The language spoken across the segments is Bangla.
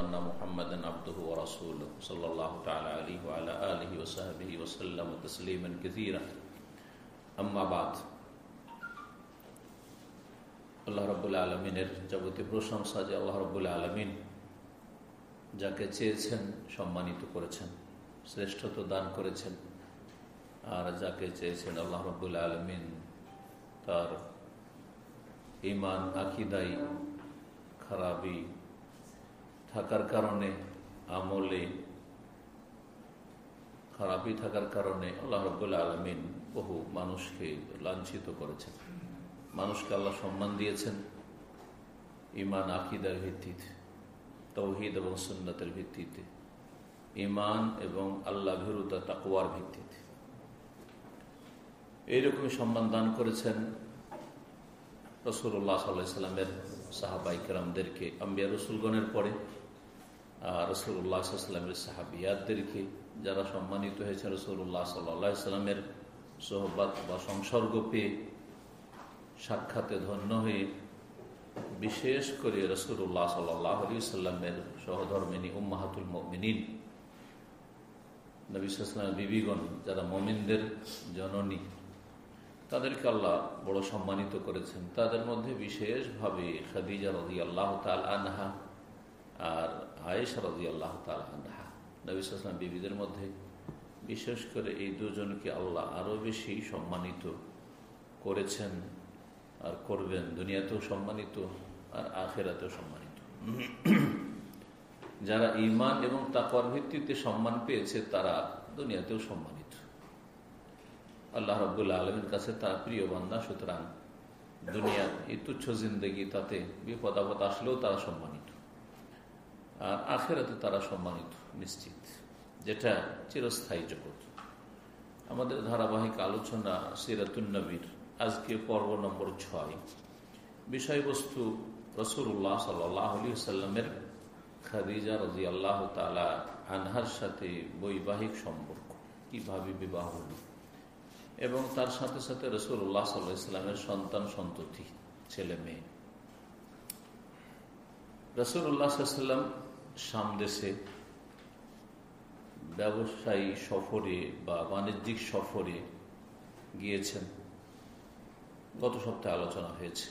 أن محمدا عبده ورسوله صلى الله تعالى عليه وعلى آله وصحبه وسلم تسليما كثيرا أما بعد আল্লাহ রব্বুল আলমিনের যাবতীয় প্রশংসা যে আল্লাহ রব্বুল আলমিন যাকে চেয়েছেন সম্মানিত করেছেন শ্রেষ্ঠত্ব দান করেছেন আর যাকে চেয়েছেন আল্লাহ রব্বুল আলমিন তার ইমান আকিদাই খারাপি থাকার কারণে, আমলে খারাপই থাকার কারণে আল্লাহ রব্বুল আলমিন বহু মানুষকে লাঞ্ছিত করেছেন। মানুষকে আল্লাহ সম্মান দিয়েছেন। ইমান আকিদার ভিত্তিতে, তৌহিদ এবং সুন্নতের ভিত্তিতে ইমান এবং আল্লাহ ভীরুতা তাকুয়ার ভিত্তিতে। এইরকমই সম্মান দান করেছেন রসুল্লাহ সাল্লামের সাহাবাইকরামদেরকে আম্বিয়া রসুলগণের পরে। রসুল্লাহ সাল্লামের সাহাবিয়াতদেরকে, যারা সম্মানিত হয়েছে রসুল্লাহ সাল্লাহ সাল্লামের সোহবাত বা সংসর্গ পেয়ে সাক্ষাতে ধন্য হয়ে বিশেষ করে রসুল্লাহ সাল্লাহ আলী সাল্লামের সহধর্মিনী উম্মাহাতুল মমিনিন নবীলামের বিবিগণ, যারা মমিনদের জননী, তাদেরকে আল্লাহ বড় সম্মানিত করেছেন। তাদের মধ্যে বিশেষভাবে খাদিজা রদি আল্লাহ তাল আনহা আর আয়েশা রদি আল্লাহ তাল আনহা নবীলাম বিবিদের মধ্যে বিশেষ করে এই দুজনকে আল্লাহ আরও বেশি সম্মানিত করেছেন আর করবেন। দুনিয়াতেও সম্মানিত আর আখেরাতেও সম্মানিত। যারা ইমান এবং তাকওয়ার ভিত্তিতে সম্মান পেয়েছে, তারা দুনিয়াতেও সম্মানিত। আল্লাহ রব্বুল্লা আলমের কাছে তার প্রিয় বান্দা, সুতরাং দুনিয়ার এই তুচ্ছ জিন্দগি তাতে বিপদ আপদ আসলেও তারা সম্মানিত। আর আখেরাতে তারা সম্মানিত, নিশ্চিত, যেটা চিরস্থায়ী জগৎ। আমাদের ধারাবাহিক আলোচনা সিরাতুন্নবীর আজকে পর্ব নম্বর ছয়। বিষয়বস্তু রসুল্লাহ সাল্লি খাদিজা রাজি আল্লাহ তালা আনহার সাথে বৈবাহিক সম্পর্ক, কীভাবে বিবাহ হল, এবং তার সাথে সাথে রসুল্লাহ সাল্লাহ ইসলামের সন্তান সন্ততি, ছেলে মেয়ে। রসুল্লাহ সাল্লাম সামদেশে ব্যবসায়ী সফরে বা বাণিজ্যিক সফরে গিয়েছেন। গত সপ্তাহে আলোচনা হয়েছে।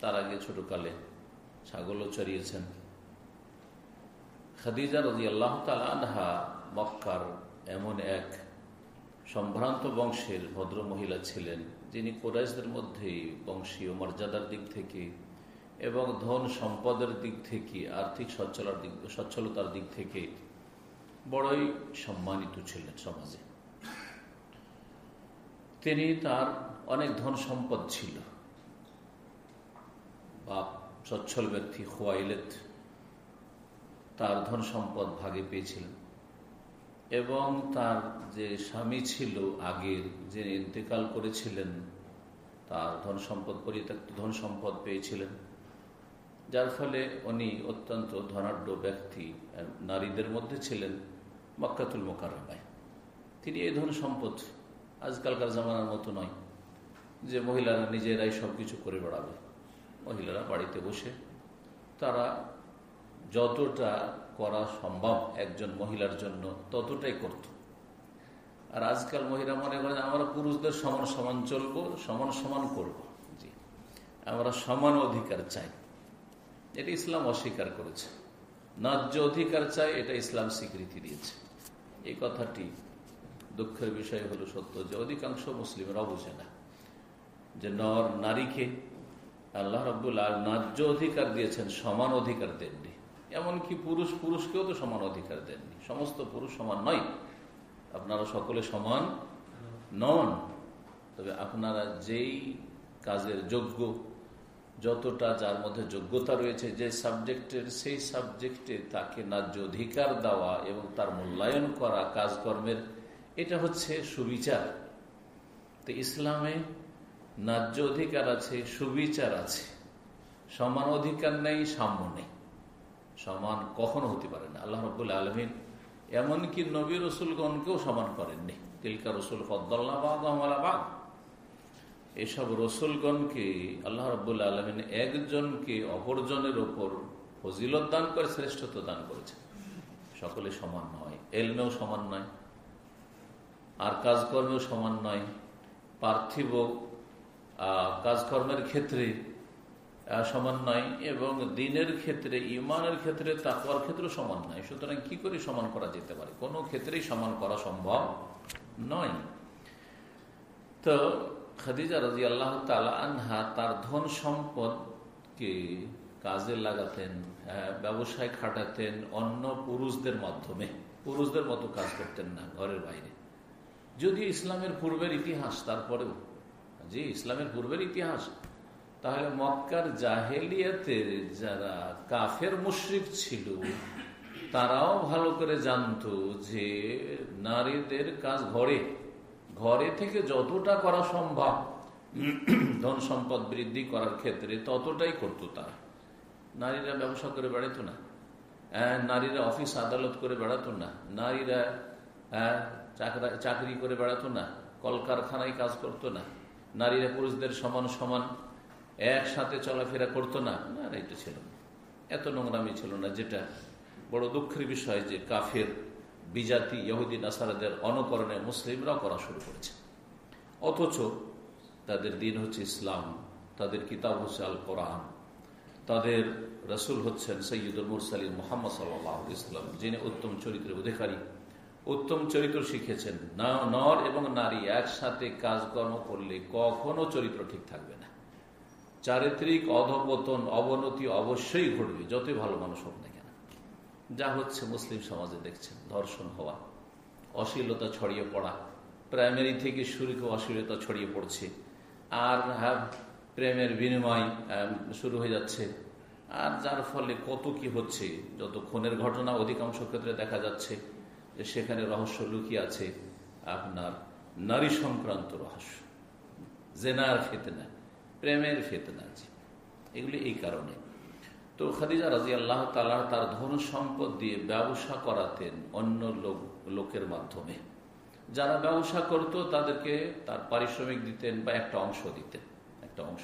তার আগে ছোটকালে ছাগলও চড়িয়েছেন। খাদিজা রাজি আল্লাহ আনহা মক্কার এমন এক সম্ভ্রান্ত বংশের ভদ্র মহিলা ছিলেন, যিনি কোরাইশদের মধ্যেই বংশীয় মর্যাদার দিক থেকে এবং ধন সম্পদের দিক থেকে, আর্থিক সচ্ছলার দিক, সচ্ছলতার দিক থেকে বড়ই সম্মানিত ছিলেন সমাজে। তিনি তার অনেক ধন সম্পদ ছিল। বাপ সচ্ছল ব্যক্তি খোয়াইলেত তার ধন সম্পদ ভাগে পেয়েছিলেন এবং তার যে স্বামী ছিল আগের যে ইন্তেকাল করেছিলেন, তার ধন সম্পদ পরিত্যক্ত ধন সম্পদ পেয়েছিলেন। যার ফলে উনি অত্যন্ত ধনাঢ্য ব্যক্তি নারীদের মধ্যে ছিলেন মক্কাতুল মোকারমায় তিনি এই ধন সম্পদ আজকালকার জামানার মতো নয় যে মহিলারা নিজেরাই সব কিছু করে বেড়াবে। মহিলারা বাড়িতে বসে তারা যতটা করা সম্ভব একজন মহিলার জন্য ততটাই করত। আর আজকাল মহিলা মনে করেন, আমরা পুরুষদের সমান সমান চলবো, সমান সমান করব। জি। আমরা সমান অধিকার চাই। এটা ইসলাম অস্বীকার করেছে। ন্যায্য অধিকার চায় এটা ইসলাম স্বীকৃতি দিয়েছে। এই কথাটি দুঃখের বিষয় হলো সত্য যে অধিকাংশ মুসলিমরা বুঝে না যে নর নারীকে আল্লাহ রব্বুল আল ন্যায্য অধিকার দিয়েছেন, সমান অধিকার দেননি। এমনকি পুরুষ, পুরুষকেও তো সমান অধিকার দেননি। সমস্ত পুরুষ সমান নয়। আপনারা সকলে সমান নন। তবে আপনারা যেই কাজের যোগ্য যতটা যার মধ্যে যোগ্যতা রয়েছে, যে সাবজেক্টের, সেই সাবজেক্টে তাকে ন্যায্য অধিকার দেওয়া এবং তার মূল্যায়ন করা কাজকর্মের, এটা হচ্ছে সুবিচার। তো ইসলামে ন্যায্য অধিকার আছে, সুবিচার আছে। সমান অধিকার নেই, সাম্য নেই। সমান কখনো হতে পারে না। আল্লাহ রবুল্লা আলমিন এমনকি নবী রসুলগণকেও সমান করেননি। তিলকা রসুল ফদ্দাল্লা বাদ বাদ। এসব রসুলগণকে আল্লাহ রবুল্লা আলমিন একজনকে অপরজনের ওপর ফজিলত দান করে, শ্রেষ্ঠত্ব দান করেছে সকলে সমান নয়, এলমেও সমান নয়, আর কাজকর্মেও সমান নয়। পার্থিব কাজকর্মের ক্ষেত্রে সমান নয় এবং দিনের ক্ষেত্রে, ইমানের ক্ষেত্রে তাকুয়ার ক্ষেত্রে সমান নয়। সুতরাং কি করে সমান করা যেতে পারে? কোনো ক্ষেত্রেই সমান করা সম্ভব নয়। তো খাদিজা রাজি আল্লাহ আনহা তার ধন সম্পদকে কাজে লাগাতেন ব্যবসায় খাটাতেন অন্য পুরুষদের মাধ্যমে। পুরুষদের মতো কাজ করতেন না ঘরের বাইরে। যদি ইসলামের পূর্বের ইতিহাস, তারপরেও যে ইসলামের পূর্বের ইতিহাস, তাহলে মক্কার জাহেলিয়াতের যারা কাফের মুশ্রিক ছিল, তারাও ভালো করে জানত যে নারীদের কাজ ঘরে। ঘরে থেকে যতটা করা সম্ভব ধন সম্পদ বৃদ্ধি করার ক্ষেত্রে ততটাই করত তারা নারীরা ব্যবসা করে বেড়াতো না। নারীরা অফিস আদালত করে বেড়াতো না। নারীরা চাকরি করে বেড়াতো না। কলকারখানায় কাজ করতো না। নারীরা পুরুষদের সমান সমান একসাথে চলাফেরা করতো না না, এটা ছিল না। এত নোংরামি ছিল না, যেটা বড় দুঃখের বিষয় যে কাফের বিজাতি ইহুদিন আসারাদের অনুকরণে মুসলিমরাও করা শুরু করেছে। অথচ তাদের দিন হচ্ছে ইসলাম, তাদের কিতাব হচ্ছে আল কোরআন তাদের রসুল হচ্ছেন সৈয়দুল মুরসালিম মোহাম্মদ সাল্লাহ ইসলাম যিনি উত্তম চরিত্রের অধিকারী। উত্তম চরিত্র শিখেছেন নর এবং নারী একসাথে কাজকর্ম করলে কখনো চরিত্র ঠিক থাকবে না। চারিত্রিক অধপতন, অবনতি অবশ্যই ঘটবে, যতই ভালো মানুষ হোক যা হচ্ছে মুসলিম সমাজে দেখছেন, ধর্ষণ হওয়া, অশ্লীলতা ছড়িয়ে পড়া প্রাইমারি থেকে শুরু করে অশ্লীলতা ছড়িয়ে পড়ছে, আর হ্যাঁ প্রেমের বিনিময় শুরু হয়ে যাচ্ছে, আর যার ফলে কত কি হচ্ছে, যত খুনের ঘটনা অধিকাংশ ক্ষেত্রে দেখা যাচ্ছে, যে সেখানে রহস্য লুকিয়ে আছে আপনার নারী সংক্রান্ত রহস্য। জেনার ফেতনা, প্রেমের ফেতনা আছে। এগুলি এই কারণে। তো খাদিজা রাজি আল্লাহ তালা তার ধন সম্পদ দিয়ে ব্যবসা করাতেন অন্য লোক, লোকের মাধ্যমে। যারা ব্যবসা করত, তাদেরকে তার পারিশ্রমিক দিতেন বা একটা অংশ দিতেন। একটা অংশ।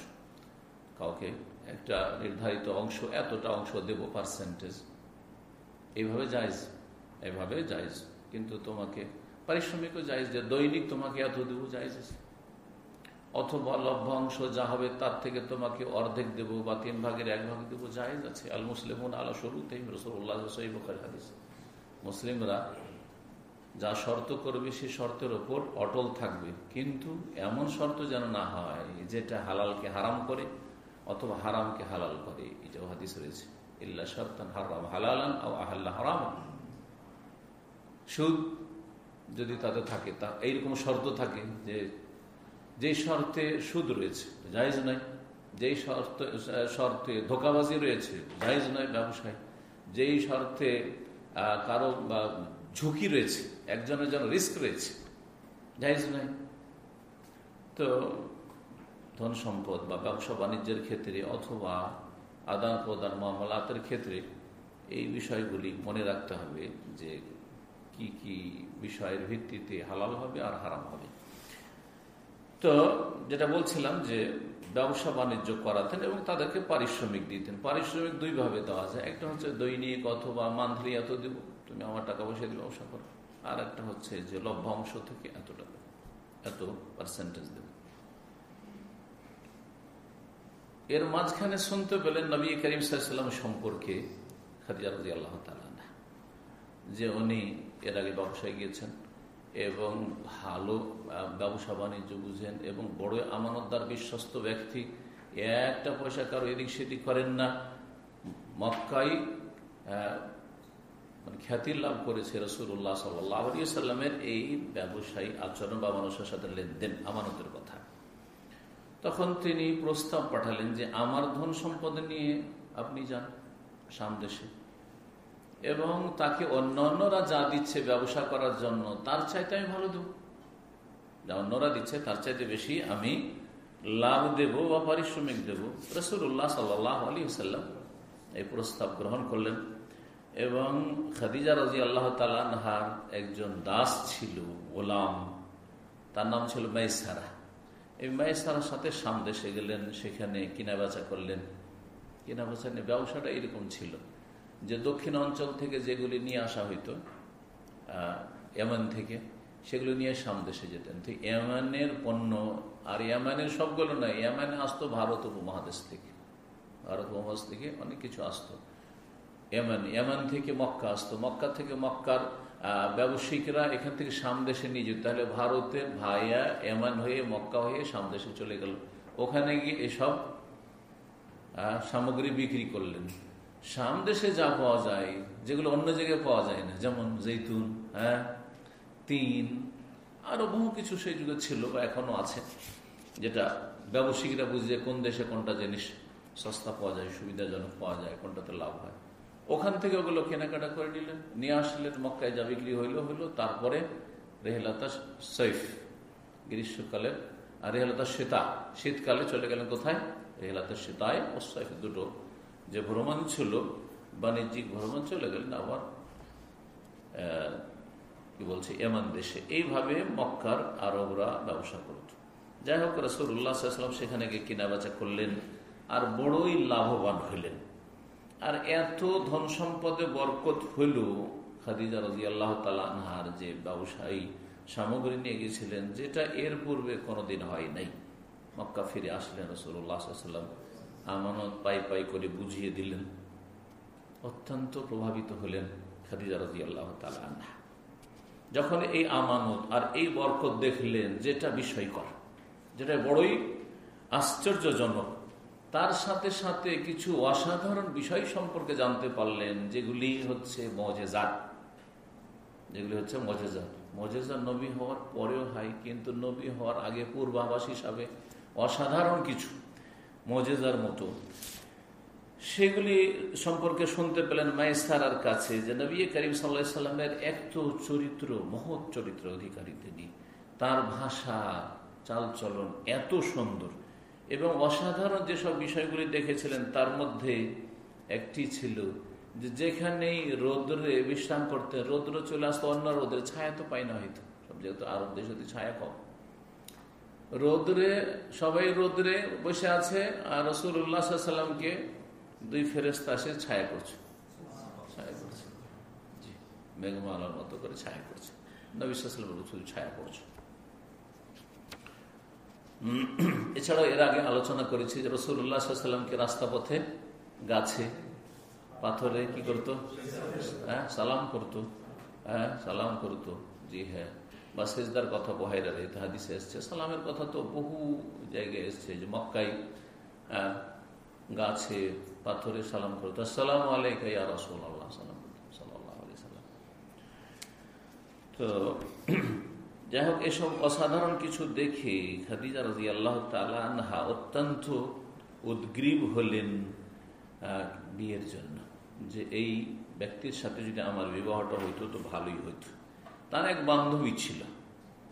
কাউকে একটা নির্ধারিত অংশ, এতটা অংশ দেব পার্সেন্টেজ এইভাবে যাইজ এভাবে যাইজ কিন্তু তোমাকে, পারিশ্রমিকও যাইজ যে দৈনিক তোমাকে এত দেব যাইজ অথবা লভ্যাংশ যা হবে তার থেকে তোমাকে অর্ধেক দেব বা তিন ভাগের এক ভাগ দেবো, জায়েজ আছে। আল মুসলিম আলা শুরুতেই রসুল্লাহ হাদিস। মুসলিমরা যা শর্ত করবে সে শর্তের ওপর অটল থাকবে। কিন্তু এমন শর্ত যেন না হয়, যেটা হালালকে হারাম করে অথবা হারামকে হালাল করে। এটাও হাদিস রয়েছে। ইল্লা শর্তান হারাম হালালান ও আহাল্লা হারাম সুদ যদি তাতে থাকে, তা এইরকম শর্ত থাকে যে যেই শর্তে সুদ রয়েছে, জায়জ নয়। যেই শর্ত, শর্তে ধোকাবাজি রয়েছে, জায়জ নয় ব্যবসায়। যেই শর্তে কারও, বা, ঝুঁকি রয়েছে, একজনের যেন রিস্ক রয়েছে, জায়জ নয়। তো ধন সম্পদ বা ব্যবসা বাণিজ্যের ক্ষেত্রে অথবা আদান প্রদান মামলাতের ক্ষেত্রে এই বিষয়গুলি মনে রাখতে হবে যে কি কি বিষয়ের ভিত্তিতে হালাল হবে আর হারাম হবে। তো যেটা বলছিলাম যে ব্যবসা বাণিজ্য করাতেন এবং তাদেরকে পারিশ্রমিক দিতেন। পারিশ্রমিক দুইভাবে দেওয়া যায়। একটা হচ্ছে দৈনিক অথবা মান্থলি এত দিব, তুমি আমার টাকা পয়সা দিয়ে ব্যবসা করো। আর একটা হচ্ছে যে লভ্যাংশ থেকে এত টাকা, এত পার্সেন্টেজ দেব। এর মাঝখানে শুনতে পেলেন নবী করিম সাল্লাম সম্পর্কে খাদিজা রাজি আল্লাহ যে উনি এর আগে ব্যবসায় গিয়েছেন। এবং ভালো ব্যবসা বাণিজ্য বুঝেন এবং বড় আমানতদার বিশ্বস্ত ব্যক্তি। একটা পয়সা কারও এদিক সেদিক করেন না। মক্কাই মানে খ্যাতি লাভ করেছে রসুল্লাহ সাল্লামের এই ব্যবসায়ী আচরণ বা মানুষের সাথে লেনদেন আমানতের কথা। তখন তিনি প্রস্তাব পাঠালেন যে, আমার ধন সম্পদ নিয়ে আপনি যান সামদেশে। এবং তাকে অন্য অন্যরা যা দিচ্ছে ব্যবসা করার জন্য, তার চাইতে আমি ভালো দেব। যা অন্যরা দিচ্ছে, তার চাইতে বেশি আমি লাভ দেব বা পারিশ্রমিক দেব। রসুল্লাহ সাল্লাহ আলী সাল্লাম এই প্রস্তাব গ্রহণ করলেন এবং খাদিজা রাজি আল্লাহ তালানহার একজন দাস ছিল, গোলাম। তার নাম ছিল মাইসারা। এই মাইসারার সাথে সামদেশে গেলেন, সেখানে কিনা বেচা করলেন। কিনা বেচা ব্যবসাটা এরকম ছিল। যে দক্ষিণ অঞ্চল থেকে যেগুলি নিয়ে আসা হইতো এমন থেকে, সেগুলো নিয়ে সামদেশে যেতেন। তো ইয়ামানের পণ্য আর ইয়ামানের সবগুলো নয়, ইয়ামানে আসতো ভারত উপমহাদেশ থেকে। ভারত উপমহাদেশ থেকে অনেক কিছু আসতো। ইয়ামান ইয়ামান থেকে মক্কা আসতো। মক্কা থেকে মক্কার ব্যবসায়িকরা এখান থেকে সামদেশে নিয়ে যেত। তাহলে ভারতের ভাইয়া এমান হয়ে, মক্কা হয়ে সামদেশে চলে গেল। ওখানে গিয়ে এসব সামগ্রী বিক্রি করলেন। সামদেশে যা পাওয়া যায়, যেগুলো অন্য জায়গায় পাওয়া যায় না, যেমন জৈতুন হ্যাঁ তিন, আরও বহু কিছু সেই যুগে ছিল বা এখনও আছে, যেটা ব্যবসায়িকরা বুঝে কোন দেশে কোনটা জিনিস সস্তা পাওয়া যায়, সুবিধাজনক পাওয়া যায়, কোনটাতে লাভ হয়। ওখান থেকে ওগুলো কেনাকাটা করে নিলেন, নিয়ে আসলেন, মক্কায় যা বিক্রি হইল হইল, তারপরে রেহলাতা সৈফ গ্রীষ্মকালের আর রেহলাতা শ্বেতা, শীতকালে চলে গেলেন কোথায়? রেহলাতা শীতায় ও সৈফ দুটো যে ভ্রমণ ছিল বাণিজ্যিক ভ্রমণ চলে গেলেন আবার কি বলছে, এমান দেশে। এইভাবে মক্কার আরবরা ব্যবসা করত। যাই হোক রসুল্লাহাম সেখানে গিয়ে কেনা বেচা করলেন আর বড়ই লাভবান হইলেন। আর এত ধন সম্পদে বরকত হইল, খাদিজা রাজি আল্লাহ তালানহার যে ব্যবসায়ী সামগ্রী নিয়ে গেছিলেন যেটা এর পূর্বে কোনোদিন হয় নাই। মক্কা ফিরে আসলেন রসুল্লাহাম আমানত পাই পাই করে বুঝিয়ে দিলেন। অত্যন্ত প্রভাবিত হলেন খাদিজা রাজি আল্লাহ তালানহা যখন এই আমানত আর এই বরকত দেখলেন, যেটা বিষয়কর, যেটা বড়ই আশ্চর্যজনক, তার সাথে সাথে কিছু অসাধারণ বিষয় সম্পর্কে জানতে পারলেন, যেগুলি হচ্ছে মজেজাত। যেগুলি হচ্ছে মজেজাত। মজেজা নবী হওয়ার পরেও হয়, কিন্তু নবী হওয়ার আগে পূর্বাভাস হিসাবে অসাধারণ কিছু। মজেজার মতো। সেগুলি সম্পর্কে শুনতে পেলেন মাইসারার কাছে যে নবী করিম সাল্লা সাল্লামের এক চরিত্র, মহৎ চরিত্র অধিকারী তিনি। তার ভাষা, চালচলন এত সুন্দর এবং অসাধারণ যেসব বিষয়গুলি দেখেছিলেন তার মধ্যে একটি ছিল যে যেখানেই রোদ্রে বিশ্রাম করতে রোদ্র চলে আসতো, অন্য রোদের ছায়া তো পাই না হয়তো। সব যেহেতু আরব দেশ ছায়া কম। রোদ্রে, সবাই রোদ্রে বসে আছে আর রসুল উল্লাহামকে দুই ফেরেস্তা আসে ছায়া করছে। ছায়া করছে। জি, মেঘমালার মতো করে ছায়া করছে। নবিসাম রসুল ছায়া করছে এছাড়াও এর আগে আলোচনা করেছি যে রসুল্লাহামকে রাস্তা পথে গাছে, পাথরে কি করত? হ্যাঁ সালাম করতো। হ্যাঁ সালাম করত। জি হ্যাঁ। বা সেজদার কথা বহাইরা হাদিসে এসছে। সালামের কথা তো বহু জায়গায় এসছে যে মক্কাই গাছে পাথরে সালাম করতো রসুল আল্লাহ সালাম সাল্লাহ তো যাই হোক, এসব অসাধারণ কিছু দেখে খাদিজা রাজি আল্লাহ তালাহা অত্যন্ত উদ্গ্রীব হলেন বিয়ের জন্য। যে এই ব্যক্তির সাথে যদি আমার বিবাহটা হইতো তো ভালোই হইতো। তার এক বান্ধবী ছিল।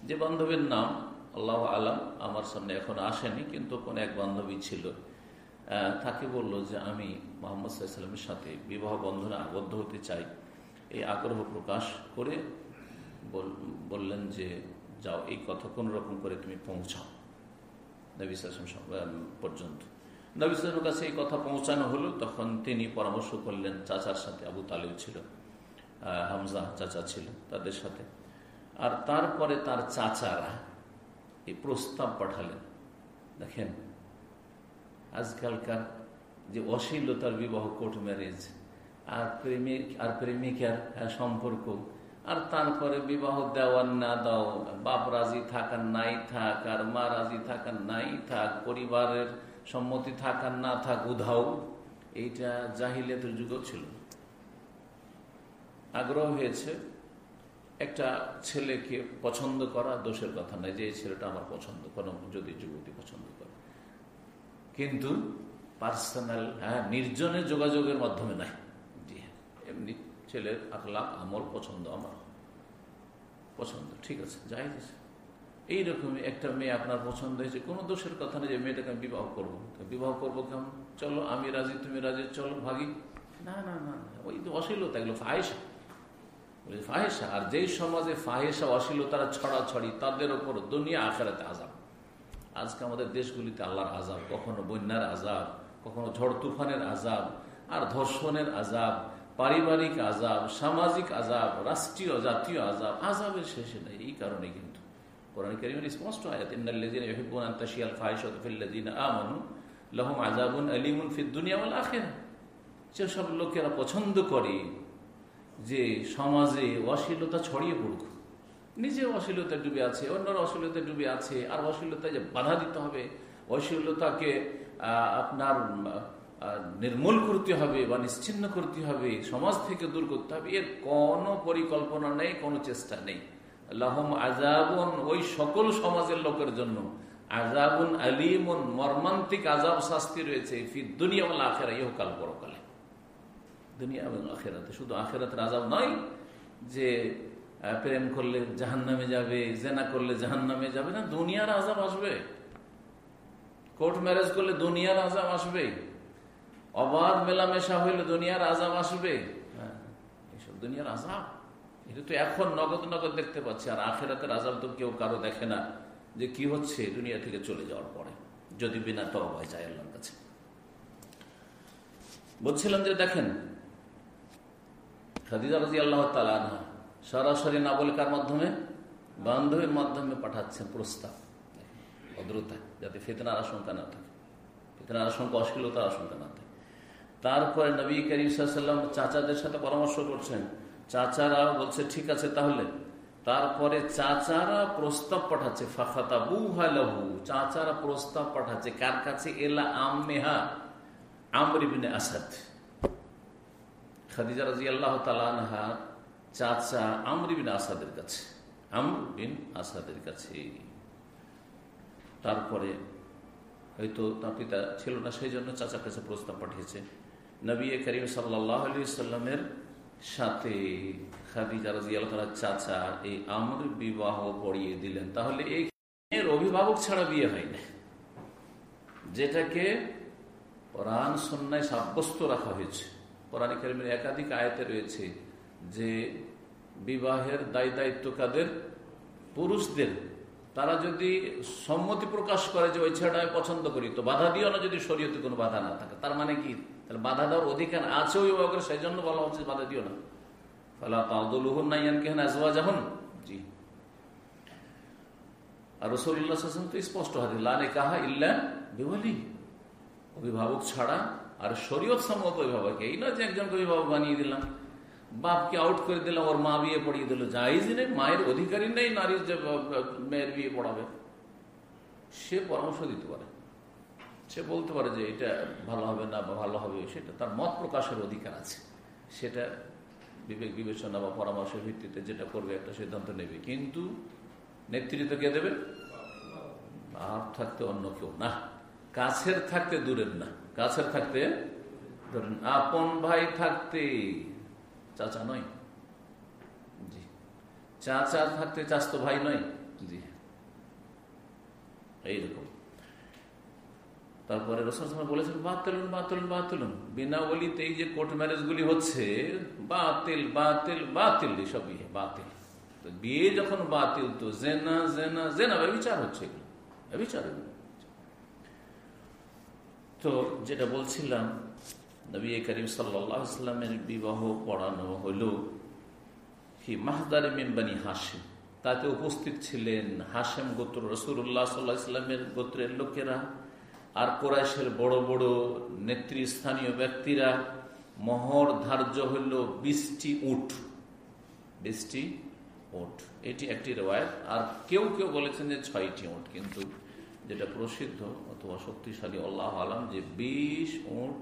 যে বান্ধবীর নাম, আল্লাহ আলাম, আমার সামনে এখন আসেনি, কিন্তু কোন এক বান্ধবী ছিল। তাকে বলল যে, আমি মোহাম্মদ সাল্লামের সাথে বিবাহ বন্ধনে আবদ্ধ হতে চাই। এই আগ্রহ প্রকাশ করে বললেন যে, যাও, এই কথা কোন রকম করে তুমি পৌঁছাও। নবী পর্যন্ত। নবী কাছে এই কথা পৌঁছানো হলো। তখন তিনি পরামর্শ করলেন, চাচার সাথে আবু তালেব ছিল। হামজা চাচা ছিল তাদের সাথে। আর তারপরে তার চাচারা এই প্রস্তাব পাঠালেন। দেখেন, আজকালকার যে অশ্লীলতার বিবাহ কোর্ট ম্যারেজ, আর প্রেমিক, আর প্রেমিকার সম্পর্ক, আর তারপরে বিবাহ দেওয়ার না দাও, বাপ রাজি থাকার নাই থাক, আর মা রাজি থাকার নাই থাক, পরিবারের সম্মতি থাকার না থাক, উধাও, এইটা জাহিলিয়াতের যুগও ছিল আগ্রহ হয়েছে একটা ছেলেকে পছন্দ করা, দোষের কথা নয় যে এই ছেলেটা আমার পছন্দ, কোনো যদি যুবতী পছন্দ করে। কিন্তু পার্সোনাল হ্যাঁ নির্জনের যোগাযোগের মাধ্যমে নাই। জি হ্যাঁ এমনি ছেলের আখলাখ, আমল পছন্দ আমার। পছন্দ, ঠিক আছে, যাই এইরকমই একটা মেয়ে আপনার পছন্দ হয়েছে, কোনো দোষের কথা নেই যে মেয়েটাকে আমি বিবাহ করব। বিবাহ করব কেমন? চলো, আমি রাজি, তুমি রাজি, চলো, ভাগি। না না না ওই তো অশ্লীলতা, এগুলো ফাহেসা ফাহেসা আর যেই সমাজে ফাহেসা অশ্লীলতারা ছড়াছড়ি, তাদের ওপর দুনিয়া, আখেরাতে আজাব আজকে আমাদের দেশগুলিতে আল্লাহর আজাব কখনো বন্যার আজাব কখনো ঝড় তুফানের আজাব আর ধর্ষণের আজাব পারিবারিক আজাব সামাজিক আজাব রাষ্ট্রীয়, জাতীয় আজাব আজাবের শেষে নেই, এই কারণে কিন্তু কোরআন করিমের স্পষ্ট আয়াত লাহুম আযাবুন আলীমুন ফিদ দুনিয়া ওয়াল যেসব লোকেরা পছন্দ করে যে সমাজে অশ্লীলতা ছড়িয়ে পড়ুক। নিজে অশ্লীলতা ডুবে আছে, অন্যরা অশ্লীলতা ডুবে আছে, আর অশ্লীলতায় যে বাধা দিতে হবে, অশ্লীলতাকে আপনার নির্মূল করতে হবে বা নিশ্চিন্ন করতে হবে, সমাজ থেকে দূর করতে হবে, এর কোনো পরিকল্পনা নেই, কোনো চেষ্টা নেই। আল্লাহম আজাবন ওই সকল সমাজের লোকের জন্য। আজাবুন আলিমুন, মর্মান্তিক আজাব শাস্তি রয়েছে ফি দুনিয়া আখেরা ইহকাল পরকালে। দুনিয়া এবং আখেরাতে। শুধু আখেরাতের আজাব নয়, যে প্রেম করলে জাহান নামে যাবে, জেনা করলে জাহান নামে যাবে না, দুনিয়ার আজাব আসবে। কোর্ট ম্যারেজ করলে দুনিয়ার আজাব আসবে। অবাধ মেলামেশা হইলে দুনিয়ার আজাব আসবে। হ্যাঁ এইসব দুনিয়ার আজাব এটা তো এখন নগদ নগদ দেখতে পাচ্ছি, আর আখেরাতের আজাব তো কেউ কারও দেখে না, যে কি হচ্ছে দুনিয়া থেকে চলে যাওয়ার পরে, যদি বিনা তবায় যায় আল্লাহর কাছে। বলছিলাম যে, দেখেন খাদিজা রাজি আল্লাহ তালা সরাসরি না বলে কার মাধ্যমে বান্ধবীর মাধ্যমে পাঠাচ্ছেন প্রস্তাব ভদ্রতা যাতে ফেতনার আশঙ্কা না থাকে। ফেতনার আশঙ্কা, অশ্লীলতার আশঙ্কা না থাকে। তারপরে নবী করিম সাল্লাম চাচাদের সাথে পরামর্শ করছেন। চাচারা বলছে, ঠিক আছে তাহলে। তারপরে চাচারা প্রস্তাব পাঠাচ্ছে ফাফাতা বুহালহু চাচারা প্রস্তাব পাঠাচ্ছে, কার কাছে? এলা আমেহা আমরিবিনে আসাদ। খাদিজা রাজি আল্লাহ তালানহা চাচা আমরিবিন আসাদের কাছে আমরবিন আসাদের কাছে। তারপরে হয়তো তার পিতা ছিল না সেই জন্য চাচার কাছে প্রস্তাব পাঠিয়েছে। নবী করিম সাল্লাহ সাল্লামের সাথে খাদিজা রাজি আল্লাহ চাচা এই আমর বিবাহ পড়িয়ে দিলেন। তাহলে এই এর অভিভাবক ছাড়া বিয়ে হয় না। যেটাকে কোরআন সন্ন্যায় সাব্যস্ত রাখা হয়েছে। কোরআন করিমের একাধিক আয়তে রয়েছে যে বিবাহের দায় দায়িত্ব কাদের? পুরুষদের। তারা যদি সম্মতি প্রকাশ করে যে ওই ছেলেটা আমি পছন্দ করি, তো বাধা দিও না যদি শরীয়তে কোনো বাধা না থাকে। তার মানে কি? তাহলে বাধা দেওয়ার অধিকার আছে অভিভাবকের সেই জন্য বলা হচ্ছে বাধা দিও না। ফলা তাউদুলহুন নাইয়ান কেহেন আজওয়া যাহন জি। আর রসুল্লাহ তো স্পষ্ট হাতে লানে কাহা ইল্লা বিবলি অভিভাবক ছাড়া আর শরীয়ত সম্মত অভিভাবক এই না যে একজনকে অভিভাবক বানিয়ে দিলাম। বাপকে আউট করে দিলাম, ওর মা বিয়ে পড়িয়ে দিল, যাইজ নেই, মায়ের অধিকারী নেই, নারীর যে মেয়ের বিয়ে পড়াবে। সে পরামর্শ দিতে পারে। সে বলতে পারে যে এটা ভালো হবে না বা ভালো হবে, সেটা তার মত প্রকাশের অধিকার আছে। সেটা বিবেক বিবেচনা বা পরামর্শের ভিত্তিতে যেটা করবে একটা সিদ্ধান্ত নেবে। কিন্তু নেতৃত্ব কে দেবে? আর থাকতে অন্য কেউ না। কাছের থাকতে দূরের না। কাছের থাকতে ধরেন আপন ভাই থাকতে চাচা নয়। জি। চাচা থাকতে চাস্ত ভাই নয়। জি। এইরকম। তারপরে রসুল বলেছেন, বাতিলুন বাতিলুন। বাতিলুন বিনা বলিতে এই যে কোর্ট ম্যারেজ গুলি হচ্ছে, বাতিল বাতিল বাতিল সব ইয়ে বাতিল। তো বিয়ে যখন বাতিল, তো জেনা জেনা জেনা বিচার হচ্ছে এগুলো। বিচার তো যেটা বলছিলাম, নবী করিম সাল্লামের বিবাহ পড়ানো হলো কি? মাহদার মেম্বানি হাসিম তাতে উপস্থিত ছিলেন হাসেম গোত্র রসুল্লাহ সাল্লাহ ইসলামের গোত্রের লোকেরা আর কোরআশের বড় বড় নেতৃস্থানীয় ব্যক্তিরা। মহর ধার্য হইল বিশটি উঠ। বিশটি উঠ। এটি একটি রেওয়ায়ত। আর কেউ কেউ বলেছেন যে ছয়টি উঠ, কিন্তু যেটা প্রসিদ্ধ অথবা শক্তিশালী, আল্লাহ আলম, যে বিশ উঠ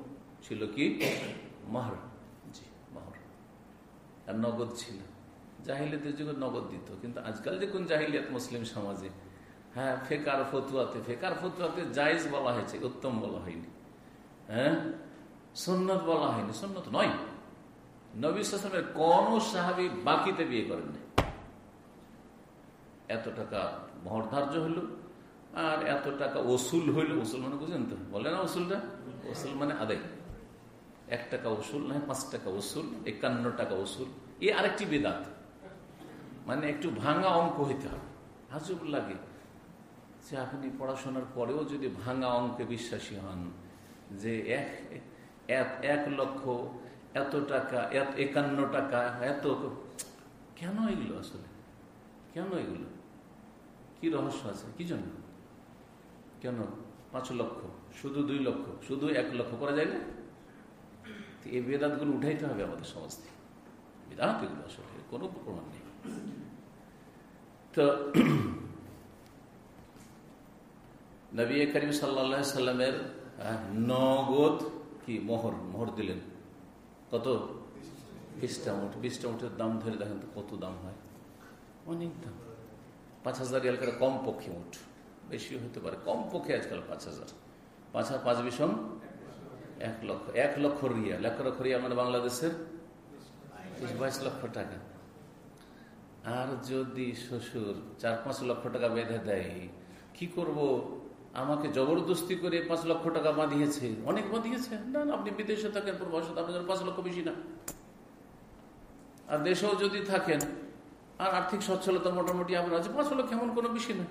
ছিল কি? মাহর। জি, মাহর। আর নগদ ছিল। জাহিলিয়াতের যুগে নগদ দিত, কিন্তু আজকাল যে কোন জাহিলিয়াত মুসলিম সমাজে হ্যাঁ ফেকার ফতুয়াতে ফেকার ফতুয়াতে জায়জ বলা হয়েছে, উত্তম বলা হয়নি। হ্যাঁ? সন্ন্যত বলা হয়নি সন্ন্যত নয়। নবী সালামের কোন সাহাবি বাকিতে বিয়ে করেন এত টাকা মহর ধার্য হলো। আর এত টাকা ওসুল হইল, ওসুল মানে বুঝেন তো? বলে না ওসুলটা? ওসুল মানে আদায়। এক টাকা ওসুল নয়, পাঁচ টাকা ওসুল, একান্ন টাকা ওসুল। এ আরেকটি বেদাত। মানে একটু ভাঙা অঙ্ক হইতে হবে। হাজুব লাগে যে আপনি পড়াশোনার পরেও যদি ভাঙা অঙ্কে বিশ্বাসী হন, যে এক এক লক্ষ এত টাকা, এত একান্ন টাকা, এত কেন এগুলো আসলে? কেন এগুলো? কি রহস্য আছে? কি জন্য? কেন? পাঁচ লক্ষ, শুধু দুই লক্ষ, শুধু এক লক্ষ করা যায় না? এই বেদাতগুলো উঠাইতে হবে আমাদের সমাজ থেকে বেদাত এগুলো আসলে, কোনো প্রমাণ নেই। তো নবী করিম সাল্লা সাল্লামের নগদ কি? মোহর মোহর দিলেন। কত? বিশটা উঠ বিশটা উঠের দাম ধরে দেখেন তো কত দাম হয়। অনেক দাম। পাঁচ হাজার রিয়াল কম পক্ষে উঠ বেশি হতে পারে। কম পক্ষে আজকাল পাঁচ হাজার। পাঁচ হাজার পাঁচ বিষম, এক লক্ষ এক লক্ষ রিয়াল এক লক্ষ রিয়াল মানে বাংলাদেশের বাইশ লক্ষ টাকা। আর যদি শ্বশুর চার পাঁচ লক্ষ টাকা বেঁধে দেয়, কি করব? আমাকে জবরদস্তি করে পাঁচ লক্ষ টাকা বাঁধিয়েছে। অনেক বাঁধিয়েছে। না আপনি বিদেশে থাকেন প্রবাসে আপনার পাঁচ লক্ষ বেশি না। আর দেশেও যদি থাকেন, আর আর্থিক সচ্ছলতা মোটামুটি আপনার আছে, পাঁচ লক্ষ এমন কোনো বেশি না।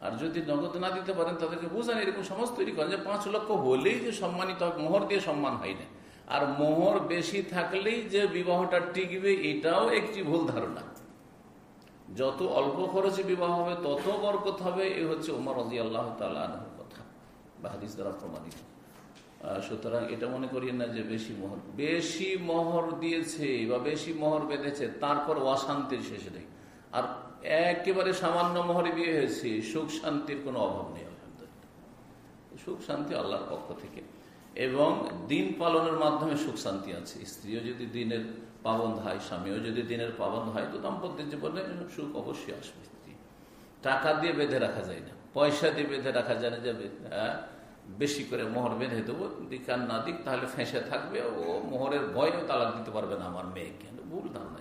আর যদি নগদ না দিতে পারেন, তাদেরকে বোঝান এরকম সমাজ তৈরি করেন যে পাঁচ লক্ষ হলেই যে সম্মানিত মোহর দিয়ে সম্মান হয় না। আর মোহর বেশি থাকলেই যে বিবাহটা টিকবে, এটাও একটি ভুল ধারণা। যত অল্প খরচে বিবাহ হবে, তত বরকত হবে, এ হচ্ছে উমর রাজি আল্লাহ তালার কথা। বা হাদিস দ্বারা প্রমাণিত। সুতরাং এটা মনে করি না যে বেশি মোহর। বেশি মোহর দিয়েছে বা বেশি মোহর বেঁধেছে, তারপর অশান্তির শেষে নেই। আর একেবারে সামান্য মোহরে বিয়ে হয়েছে, সুখ শান্তির কোনো অভাব নেই সুখ শান্তি আল্লাহর পক্ষ থেকে। এবং দিন পালনের মাধ্যমে সুখ শান্তি আছে। স্ত্রীও যদি দিনের পাবন্ধ হয়, স্বামীও যদি দিনের পাবন্ধ হয়, তো দাম্পত্য জীবনে সুখ অবশ্যই আসবে টাকা দিয়ে বেঁধে রাখা যায় না। পয়সা দিয়ে বেঁধে রাখা যায় না যাবে বেশি করে মোহর বেঁধে দেবো। দিক আর না দিক, তাহলে ফেঁসে থাকবে ও মোহরের ভয়েও তালাক দিতে পারবে না আমার মেয়েকে। ভুল ধারণা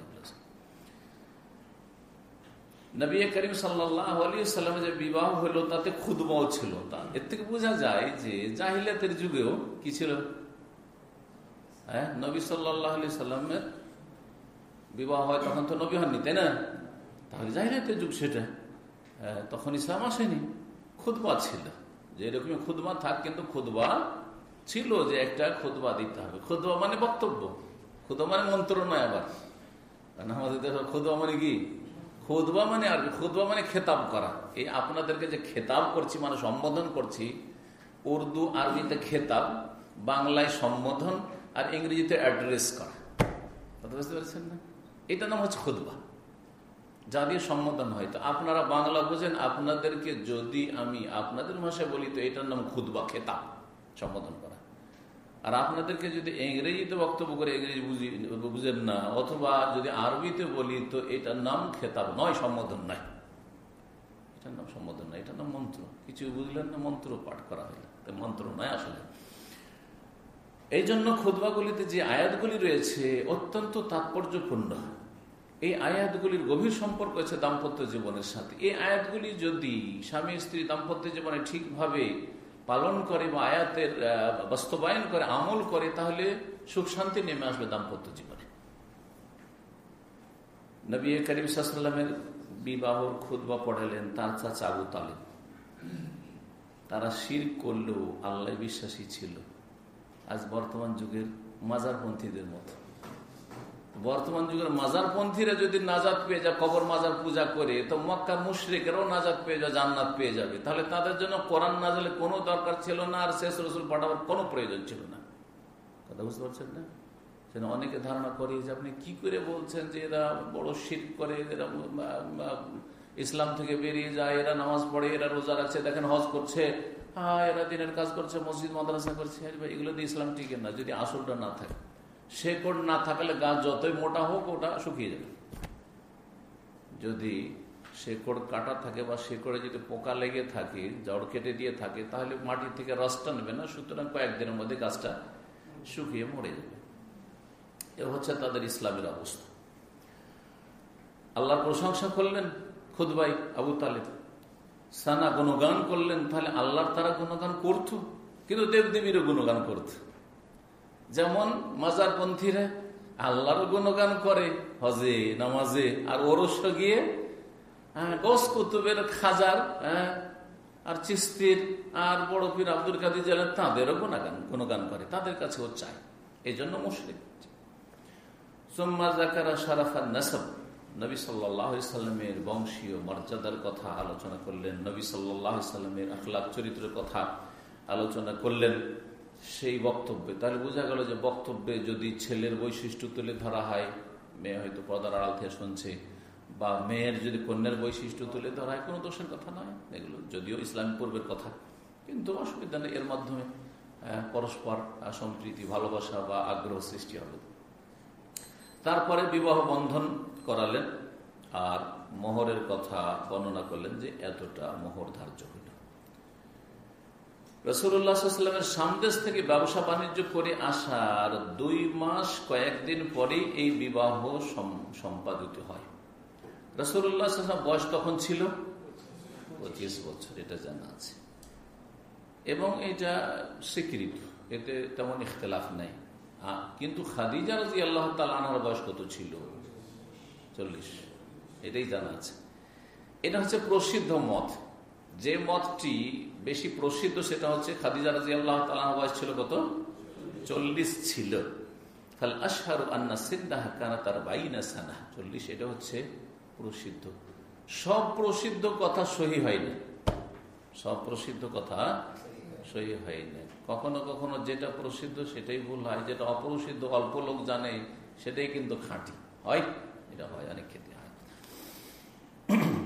নবী করিম সাল্লাহ যে বিবাহ হলো, তাতে খুদবাও ছিল। তা এর থেকে বোঝা যায় যে জাহিলাতের যুগেও কি ছিল? হ্যাঁ নবী সাল্লাহ আলি সাল্লামের বিবাহ হয়, তখন তো নবী হননি, তাই না? তাহলে জাহিলাতের যুগ সেটা। তখন ইসলাম আসেনি। খুদবা ছিল। যে এরকম খুদবা থাক, কিন্তু খুদবা ছিল যে একটা খুদবা দিতে হবে। খুদবা মানে বক্তব্য। খুদবা মানে মন্ত্র নয় আবার। আমাদের দেশ খুদবা মানে কি? খুদবা মানে আরবি খুদবা মানে খেতাব করা। এই আপনাদেরকে যে খেতাব করছি মানে সম্বোধন করছি, উর্দু, আরবিতে খেতাব, বাংলায় সম্বোধন আর ইংরেজিতে অ্যাড্রেস করা। কথা বুঝতে পারছেন না? এটার নাম হচ্ছে খুদবা যা দিয়ে সম্বোধন হয়। তো আপনারা বাংলা বোঝেন, আপনাদেরকে যদি আমি আপনাদের ভাষায় বলি, তো এটার নাম খুদবা খেতাব, সম্বোধন করা। আর আপনাদেরকে যদি ইংরেজিতে বক্তব্য করে ইংরেজি বুঝি বুঝেন না, অথবা যদি আরবিতে বলি, তো এটার নাম খেতাব নয়, সম্বোধন নাই। এটার নাম সম্বোধন নয় এটার নাম মন্ত্র। কিছু বুঝলেন না, মন্ত্র পাঠ করা হইল মন্ত্র নয় আসলে। এই জন্য খুদবাগুলিতে যে আয়াতগুলি রয়েছে, অত্যন্ত তাৎপর্যপূর্ণ। এই আয়াতগুলির গভীর সম্পর্ক আছে দাম্পত্য জীবনের সাথে। এই আয়াতগুলি যদি স্বামী স্ত্রী দাম্পত্য জীবনে ঠিকভাবে পালন করে বা আয়াতের বাস্তবায়ন করে, আমল করে, তাহলে সুখ শান্তি নেমে আসবে দাম্পত্য জীবনে। নবী করিম সাল্লামের বিবাহর খুদবা পড়ালেন তার চাচা আবু তারা শির করলেও আল্লাহ বিশ্বাসী ছিল। আজ বর্তমান যুগের মাজারপন্থীদের মতো। বর্তমান যুগের মাজারপন্থীরা যদি নাজাদ পেয়ে যায়, কবর মাজার পূজা করে, তো মক্কার মুশ্রিকেরও নাজাদ পেয়ে যায়, জান্নাত পেয়ে যাবে। তাহলে তাদের জন্য কোরআন নাজালে কোনো দরকার ছিল না, আর শেষ রসুল পাঠাবার কোনো প্রয়োজন ছিল না। কথা বুঝতে পারছেন না? অনেকে ধারণা করি যে আপনি কি করে বলছেন যে এরা বড় শীত করে, এরা ইসলাম থেকে বেরিয়ে যায়, এরা নামাজ পড়ে, এরা রোজা রাখছে, দেখেন হজ করছে। হ্যাঁ এরা দিনের কাজ করছে, মসজিদ, মাদ্রাসা করছে। এগুলো দিয়ে ইসলাম টিকে না, যদি আসলটা না থাকে। শেকড় না থাকলে গাছ যতই মোটা হোক, ওটা শুকিয়ে যাবে। যদি শেকড় কাটা থাকে বা শেকড়ে যদি পোকা লেগে থাকে জড় কেটে দিয়ে থাকে, তাহলে মাটি থেকে রসটা নেবে না, সুতরাং কয়েকদিনের মধ্যে গাছটা শুকিয়ে মরে যাবে। এ হচ্ছে তাদের ইসলামের অবস্থা। আল্লাহর প্রশংসা করলেন খুদবাই আবু তালেব। সানা গুণগান করলেন, তাহলে আল্লাহর তারা গুণগান করত। কিন্তু দেবদেবীরও গুণগান করত। যেমন মাজারপন্থীরা আল্লাহর গুণগান করে, হজে, নামাজে, আর ওরস গিয়ে গস কুতুবের খাজার আর চিস্তির, আর বড় পীর আব্দুল কাদির জালেন তাঁদেরও গুণাগান গুণগান করে, তাদের কাছেও চায়। এই জন্য মুশরিক সোম্মা জাকারা সারাফা নাসব। নবী বংশীয় মর্যাদার কথা আলোচনা করলেন। নবী সাল্লামের আখলাখ চরিত্রের কথা আলোচনা করলেন। সেই বক্তব্যে। তাহলে বোঝা গেল যে বক্তব্যে যদি ছেলের বৈশিষ্ট্য তুলে ধরা হয়, মেয়ে হয়তো পদার আড়াল থেকে শুনছে, বা মেয়ের যদি কন্যার বৈশিষ্ট্য তুলে ধরা হয়, কোনো দোষের কথা নয়। এগুলো যদিও ইসলাম পূর্বের কথা, কিন্তু অসুবিধা নেই, এর মাধ্যমে পরস্পর সম্প্রীতি, ভালোবাসা বা আগ্রহ সৃষ্টি হবে। তারপরে বিবাহ বন্ধন করালেন, আর মোহরের কথা বর্ণনা করলেন যে এতটা মোহর ধার্য। রসুল্লাহামের সামদেশ থেকে ব্যবসা বাণিজ্য করে আসার দুই মাস কয়েকদিন পরে এই বিবাহ সম্পাদিত হয়। রসুল্লাহ বয়স তখন ছিল? পঁচিশ বছর, এটা জানা আছে। এবং এটা স্বীকৃত এতে তেমন ইখতলাফ নেই। কিন্তু খাদিজা রাজি আল্লাহ তালার বয়স কত ছিল? চল্লিশ। এটাই জানা আছে। এটা হচ্ছে প্রসিদ্ধ মত। যে মতটি বেশি প্রসিদ্ধ সেটা হচ্ছে খাদিজা রাজি আল্লাহ তালার বয়স ছিল কত? চল্লিশ ছিল। তার বাইনা সানা চল্লিশ, এটা হচ্ছে প্রসিদ্ধ। সব প্রসিদ্ধ কথা সব প্রসিদ্ধ কথা কখনো কখনো যেটা প্রসিদ্ধ সেটাই ভুল হয়। যেটা অপ্রসিদ্ধ অল্প লোক জানে, সেটাই কিন্তু খাঁটি। হয়? এটা হয়, অনেক ক্ষেত্রে হয়।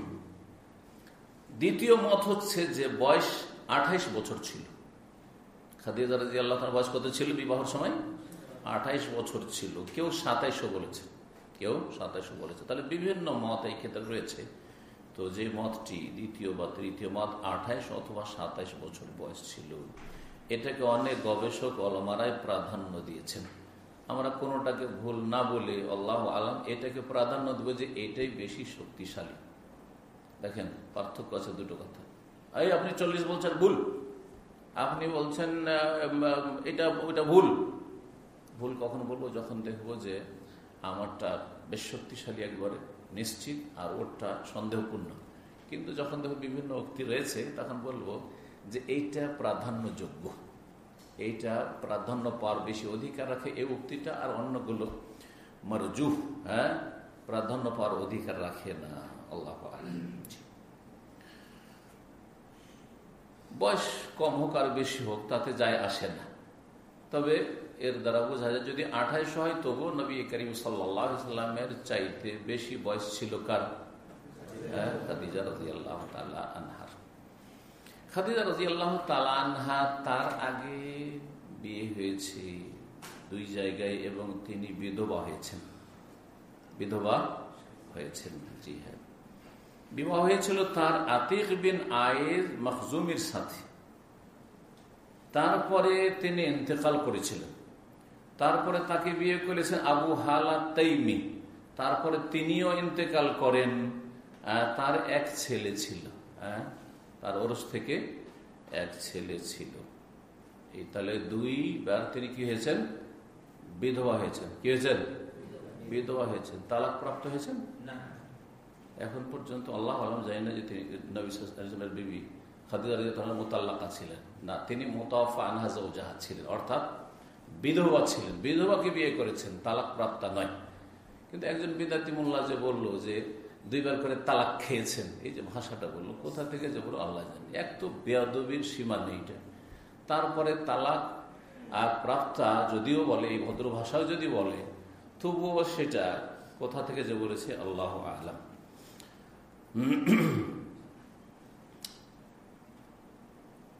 দ্বিতীয় মত হচ্ছে যে বয়স আঠাইশ বছর ছিল। খাদিয়া রাজি আল্লাহ বয়স কত ছিল বিবাহের সময়? আঠাইশ বছর ছিল। কেউ সাতাইশও বলেছে। কেউ সাতাইশও বলেছে। তাহলে বিভিন্ন মত এই ক্ষেত্রে রয়েছে। তো যে মতটি দ্বিতীয় বা তৃতীয় মত আঠাইশ অথবা সাতাইশ বছর বয়স ছিল। এটাকে অনেক গবেষক অলমারায় প্রাধান্য দিয়েছেন। আমরা কোনোটাকে ভুল না বলে আল্লাহ আলম এটাকে প্রাধান্য দেবো যে এটাই বেশি শক্তিশালী। দেখেন, পার্থক্য আছে দুটো কথা। এই আপনি চল্লিশ বলছেন ভুল। আপনি বলছেন এটা, ওইটা ভুল। ভুল কখন বলব? যখন দেখব যে আমারটা বেশ শক্তিশালী একবারে, নিশ্চিত, আর ওরটা সন্দেহপূর্ণ। কিন্তু যখন দেখো বিভিন্ন উক্তি রয়েছে, তখন বলব যে এইটা প্রাধান্যযোগ্য। এইটা প্রাধান্য পাওয়ার বেশি অধিকার রাখে এই উক্তিটা, আর অন্যগুলো মরজুহ হ্যাঁ? প্রাধান্য পাওয়ার অধিকার রাখে না। আল্লাহ বয়স কম হোক আর বেশি হোক তাতে যায় আসে না। তবে এর দ্বারা বোঝা যায় যদি আঠাইশ হয় তবু নবী করিম সাল্লামের চাইতে বেশি বয়স ছিল কার? হ্যাঁ, আনহার আনহা তার আগে বিয়ে হয়েছে দুই জায়গায় এবং তিনি বিধবা হয়েছেন। বিধবা হয়েছেন জি হ্যাঁ। বিবাহ হয়েছিল তার আতিক বিন আয়ের মখজুমির সাথে। তারপরে তিনি ইন্তেকাল করেছিলেন। তারপরে তাকে বিয়ে করেছেন আবু হালা তৈমি তারপরে তিনিও ইন্তেকাল করেন। তার এক ছেলে ছিল। তার ওরস থেকে এক ছেলে ছিল। এই তাহলে দুইবার তিনি কি হয়েছেন? বিধবা হয়েছেন। কি হয়েছেন? বিধবা হয়েছেন। তালাক প্রাপ্ত হয়েছেন? না। এখন পর্যন্ত আল্লাহ আলম জানি না যে তিনি নবী বিবি খাদিজা মোতাল্লাকা ছিলেন। না, তিনি মোতাফা আনহাজাহা ছিলেন, অর্থাৎ বিধবা ছিলেন। বিধবাকে বিয়ে করেছেন তালাক প্রাপ্তা নয়। কিন্তু একজন বিদ্যার্থী মোল্লা যে বলল যে দুইবার করে তালাক খেয়েছেন, এই যে ভাষাটা বলল, কোথা থেকে যে বলল, আল্লাহ জানি। এক তো বেয়াদবির সীমা নেইটা তারপরে তালাক আর প্রাপ্তা যদিও বলে, এই ভদ্র ভাষাও যদি বলে, তবুও সেটা কোথা থেকে যে বলেছে, আল্লাহ আলাম।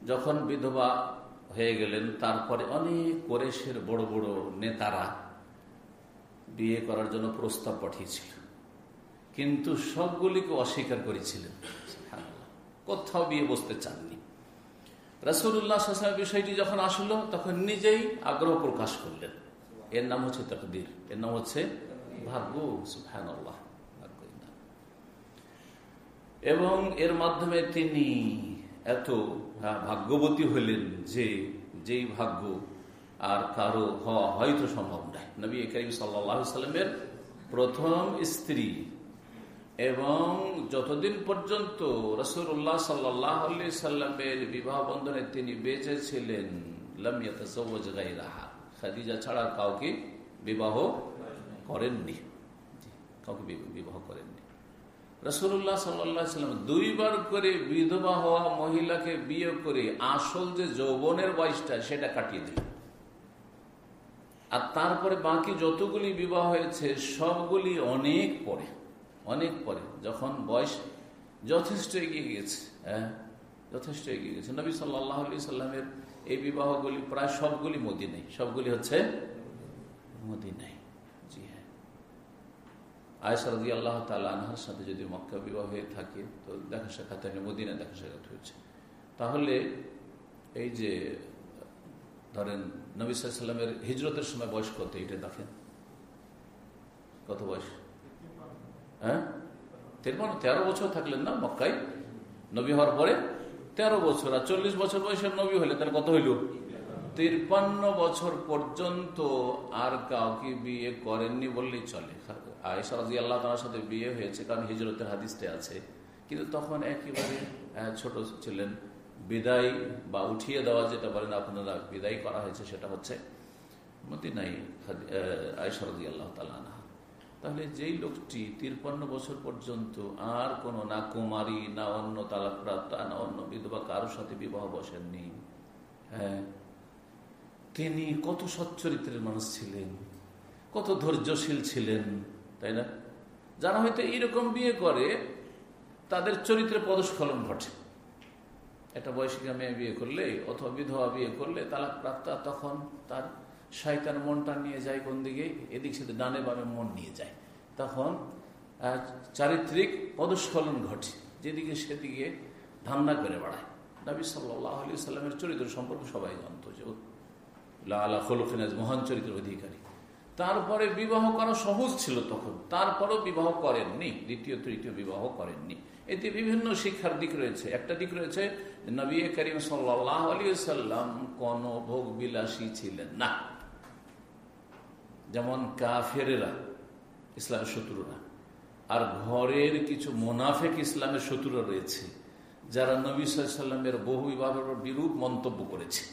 যখন বিধবা হয়ে গেলেন, তারপরে অনেক কোরেশের বড় বড় নেতারা বিয়ে করার জন্য প্রস্তাব পাঠিয়েছিল কিন্তু সবগুলিকে অস্বীকার করেছিলেন। কোথাও বিয়ে বসতে চাননি। রসুল্লাহ বিষয়টি যখন আসলো, তখন নিজেই আগ্রহ প্রকাশ করলেন। এর নাম হচ্ছে তকদির। এর নাম হচ্ছে ভাগ্য। সুফান এবং এর মাধ্যমে তিনি এত ভাগ্যবতী হলেন যে যেই ভাগ্য আর কারও হওয়া হয়তো সম্ভব নয়। নবী করিম সাল্লামের প্রথম স্ত্রী এবং যতদিন পর্যন্ত রসুল্লাহ সাল্লাহ সাল্লামের বিবাহ বন্ধনে তিনি বেঁচে ছিলেন খাদিজা ছাড়া কাউকে বিবাহ করেননি। কাউকে বিবাহ করেননি। রসুল্লাহ সাল্লাম দুইবার করে বিধবা হওয়া মহিলাকে বিয়ে করে আসল যে যৌবনের বয়সটা সেটা কাটিয়ে দিল আর তারপরে বাকি যতগুলি বিবাহ হয়েছে, সবগুলি অনেক পরে অনেক পরে, যখন বয়স যথেষ্ট এগিয়ে গেছে হ্যাঁ যথেষ্ট এগিয়ে গেছে নবী সাল্লাহ আলি সাল্লামের এই বিবাহগুলি প্রায় সবগুলি নেই সবগুলি হচ্ছে নেই জি হ্যাঁ আয়সারদি আল্লাহ তালাহার সাথে যদি মক্কা বিবাহ হয়ে থাকে, তো দেখা সাক্ষাৎ মদিনা দেখা সাক্ষাৎ হয়েছে। তাহলে এই যে, ধরেন নবী সাল্লামের হিজরতের সময় বয়স কত এটা দেখেন? কত বয়স? হ্যাঁ? তিরপান্ন, তেরো বছর থাকলেন না মক্কাই নবী হওয়ার পরে তেরো বছর, আর চল্লিশ বছর বয়সের নবী হলে তাহলে কত হইল? তিরপান্ন বছর পর্যন্ত আর কাউকে বিয়ে করেননি বললেই চলে। আয়সা রাজি আল্লাহ তার সাথে বিয়ে হয়েছে, কারণ হিজরতের হাদিসটা আছে। কিন্তু তখন একেবারে ছোট ছিলেন। বিদায় বা উঠিয়ে দেওয়া যেটা বলেন আপনারা, বিদায় করা হয়েছে সেটা হচ্ছে মদিনাই আয়সরদি আল্লাহ তালা তাহলে যেই লোকটি তিরপান্ন বছর পর্যন্ত আর কোনো না কুমারী, না অন্য তালাকপ্রাপ্তা, না অন্য বিধবা কারোর সাথে বিবাহ বসেননি। হ্যাঁ তিনি কত সচ্চরিত্রের মানুষ ছিলেন, কত ধৈর্যশীল ছিলেন তাই না? যারা হয়তো এইরকম বিয়ে করে, তাদের চরিত্রে পদস্খলন ঘটে। একটা বয়সিকা মেয়ে বিয়ে করলে অথবা বিধবা বিয়ে করলে তালাক প্রাপ্তা তখন তার শয়তান মনটা নিয়ে যায় কোন দিকে? এদিক সেদিকে, ডানে বামে মন নিয়ে যায়। তখন চারিত্রিক পদস্খলন ঘটে, যেদিকে সেদিকে ধান্না করে বাড়ায়। নবী সাল্লাহ আলি সাল্লামের চরিত্র সম্পর্কে সবাই জানত যে আল্লাহ খলফিনাজ মহান চরিত্রের অধিকারী। তারপরে বিবাহ করা সহজ ছিল তখন। তারপরও বিবাহ করেননি, দ্বিতীয়, তৃতীয় বিবাহ করেননি। এতে বিভিন্ন শিক্ষার দিক রয়েছে। একটা দিক রয়েছে, নবী করিম সাল্লাম কোন ভোগ বিলাসী ছিলেন না। যেমন কাফেরেরা, ইসলামের শত্রুরা। আর ঘরের কিছু মোনাফেক ইসলামের শত্রুরা রয়েছে, যারা নবী সাল্লামের বহু বিবাহের বিরূপ মন্তব্য করেছে।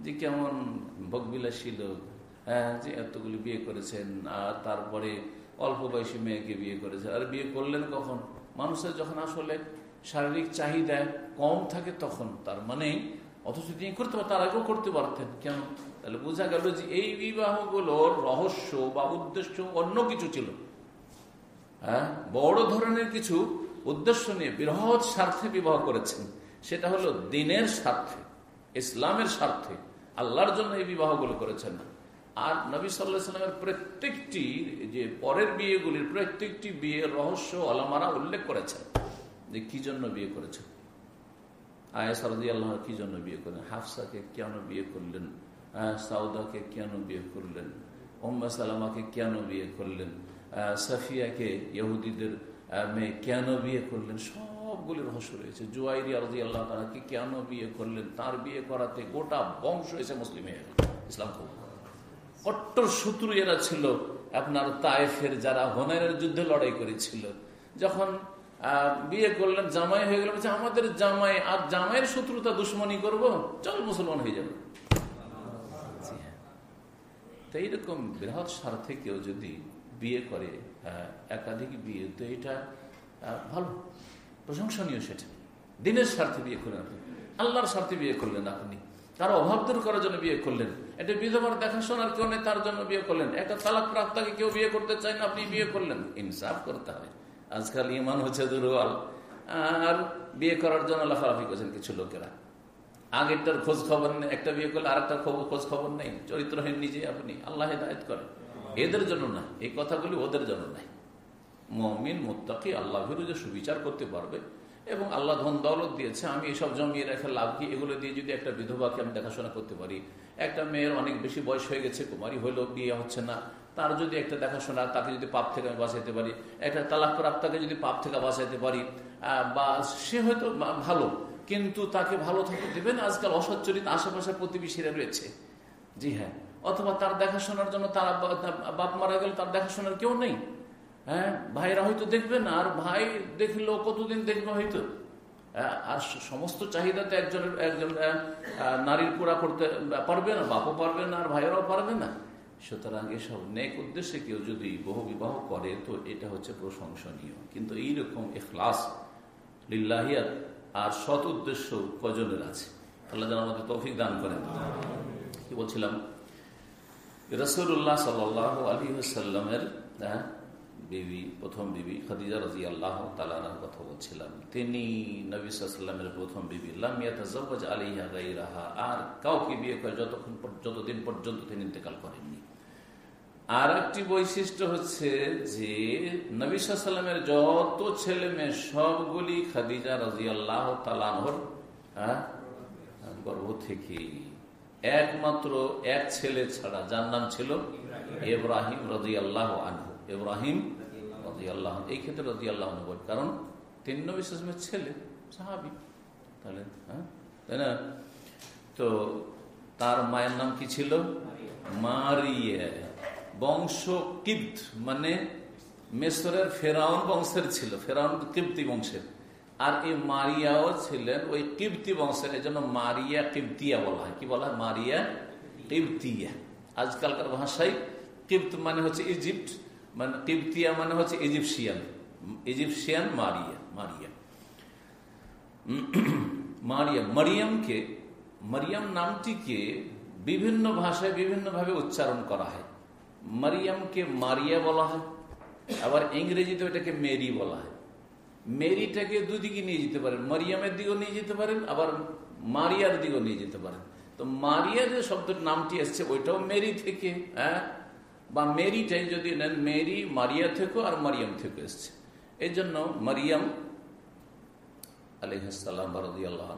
যে কেমন ভোগবিলাসী লোক যে এতগুলি বিয়ে করেছেন, আর তারপরে অল্প বয়সী মেয়েকে বিয়ে করেছে আর বিয়ে করলেন কখন? মানুষের যখন আসলে শারীরিক চাহিদা কম থাকে তখন, তার মানে অথচ তিনি করতে পারেন তার আগেও করতে পারতেন। কেন? তাহলে বোঝা গেল যে এই বিবাহগুলোর রহস্য বা উদ্দেশ্য অন্য কিছু ছিল। হ্যাঁ বড় ধরনের কিছু উদ্দেশ্য নিয়ে বৃহৎ স্বার্থে বিবাহ করেছেন। সেটা হলো দিনের স্বার্থে, ইসলামের স্বার্থে, আল্লাহর জন্য এই বিবাহগুলো করেছেন। আর নবী সাল্লাহ সাল্লামের প্রত্যেকটি যে পরের বিয়েগুলির প্রত্যেকটি বিয়ের রহস্য আলামারা উল্লেখ করেছেন যে কি জন্য বিয়ে করেছেন। আয়া সারদি আল্লাহ কি জন্য বিয়ে করলেন হাফসাকে কেন বিয়ে করলেন? সাউদাকে কেন বিয়ে করলেন? ওম্মা সালামাকে কেন বিয়ে করলেন? সাফিয়াকে ইহুদিদের মেয়ে কেন বিয়ে করলেন? সবগুলি রহস্য রয়েছে। জুয়াইরি আলদি আল্লাহ তালাকে কেন বিয়ে করলেন? তার বিয়ে করাতে গোটা বংশ এসে মুসলিম ইসলাম কট্টর শত্রু এরা ছিল, আপনার তায়েফের যারা হোনারের যুদ্ধে লড়াই করেছিল। যখন বিয়ে করলেন, জামাই হয়ে গেল আমাদের জামাই, আর জামাইয়ের শত্রুতা দুশ্মনী করব, চল মুসলমান হয়ে যাবে। তো এইরকম বৃহৎ স্বার্থে কেউ যদি বিয়ে করে একাধিক বিয়ে, তো এটা ভালো। প্রশংসনীয় সেটা। দিনের স্বার্থে বিয়ে করলেন আপনি। আল্লাহর স্বার্থে বিয়ে করলেন আপনি। তার অভাব দূর করার জন্য বিয়ে করলেন। এটা বিধবার দেখাশোনার কেউ তার জন্য বিয়ে করলেন। একটা তালাক প্রাপ্তাকে কেউ বিয়ে করতে চায় না, আপনি বিয়ে করলেন। ইনসাফ করতে হবে। আজকাল ইমান হচ্ছে দুর্বল। আর বিয়ে করার জন্য লাফালাফি করছেন কিছু লোকেরা। আগেরটার খোঁজ খবর নেই, একটা বিয়ে করলে আরেকটার খোঁজ খবর নেই। চরিত্রহীন নিজে আপনি, আল্লাহ হেদায়ত করেন। এদের জন্য না, এই কথাগুলি ওদের জন্য নাই। মমিন, মোত্তাকি আল্লাহ যে সুবিচার করতে পারবে। এবং আল্লাহ ধন দৌলত দিয়েছে, আমি এসব জমিয়ে রেখে লাভ কি? এগুলো দিয়ে যদি একটা বিধবাকে আমি দেখাশোনা করতে পারি। একটা মেয়ের অনেক বেশি বয়স হয়ে গেছে, কুমারী হইলেও বিয়ে হচ্ছে না। তার যদি একটা দেখাশোনা, তাকে যদি পাপ থেকে আমি বাঁচাইতে পারি, একটা তালাক প্রাপ্তাকে যদি পাপ থেকে বাঁচাইতে পারি বা সে হয়তো ভালো, কিন্তু তাকে ভালো থাকতে দেবেন, আজকাল অসচ্চরিত আশেপাশে প্রতিবেশীরা রয়েছে। জি হ্যাঁ অথবা তার দেখাশোনার জন্য তার বাপ মারা গেল তার দেখাশোনার কেউ নেই। হ্যাঁ? ভাইরা হয়তো দেখবেন, আর ভাই দেখল কতদিন দেখবে হয়তো? আর সমস্ত চাহিদাতে একজনের একজন নারীর পুরা করতে, পারবে না, বাপও পারবে না, আর ভাইয়েরাও পারবে না। সুতরাং এসব নেক উদ্দেশ্যে কেউ যদি বহু বিবাহ করে, তো এটা হচ্ছে প্রশংসনীয়। কিন্তু এইরকম এখলাস, লিল্লাহিয়াত আর সৎ উদ্দেশ্য কজনের আছে? আল্লাহ যেন আমাদের তৌফিক দান করেন। কি বলছিলাম? রসুল্লাহ সাল আলী সাল্লামের বিবি প্রথম বিবি খাদিজা রাজি আল্লাহ তালার কথা বলছিলাম। তিনি নবী সাল্লামের প্রথম বিবি লামিয়াজ আলিহা গাইরাহা আর কাউকে বিয়ে করে যতক্ষণ যতদিন পর্যন্ত তিনি ইন্তেকাল করেননি। আর একটি বৈশিষ্ট্য হচ্ছে যে, নবী সাল্লামের যত ছেলে মেয়ে সবগুলি খাদিজা রাজি আল্লাহ তালানহর গর্ভ থেকে একমাত্র এক ছেলে ছাড়া যার নাম ছিল এব্রাহিম রাজি আল্লাহ আনহু। এব্রাহিম রাজি আল্লাহ এই ক্ষেত্রে রাজি আল্লাহ কারণ তিন নবী ছেলে, সাহাবি। তাহলে হ্যাঁ? তাই না? তো তার মায়ের নাম কি ছিল? মারিয়া। বংশ কিপ্ত মানে মেসরের ফেরাউন বংশের ছিল, ফেরাউন কিপ্তি বংশের। আর এই মারিয়াও ছিলেন ওই কিপ্তি বংশের এই জন্য মারিয়া কিপ্তিয়া বলা হয়। কি বলা হয়? মারিয়া কিপ্তিয়া। আজকালকার ভাষায় কিপ্ত মানে হচ্ছে ইজিপ্ট মানে কিপ্তিয়া মানে হচ্ছে Egyptian Egyptian Maria Maria. Maria, মারিয়ামকে, Mariam নামটিকে বিভিন্ন ভাষায় বিভিন্নভাবে উচ্চারণ করা হয়। মারিয়ামকে মারিয়া বলা হয়, আবার ইংরেজিতে ওইটাকে মেরি বলা হয়। মেরিটাকে দুদিকে নিয়ে যেতে পারেন, মারিয়ামের দিকেও নিয়ে যেতে পারেন, আবার মারিয়ার দিকেও নিয়ে যেতে পারেন। তো মারিয়া যে শব্দের নামটি এসছে, ওইটাও মেরি থেকে হ্যাঁ? বা মেরিটাই যদি নেন, মেরি মারিয়া থেকেও আর মারিয়াম থেকে এসছে। এই জন্য মারিয়াম আলহাম বারদি আল্লাহ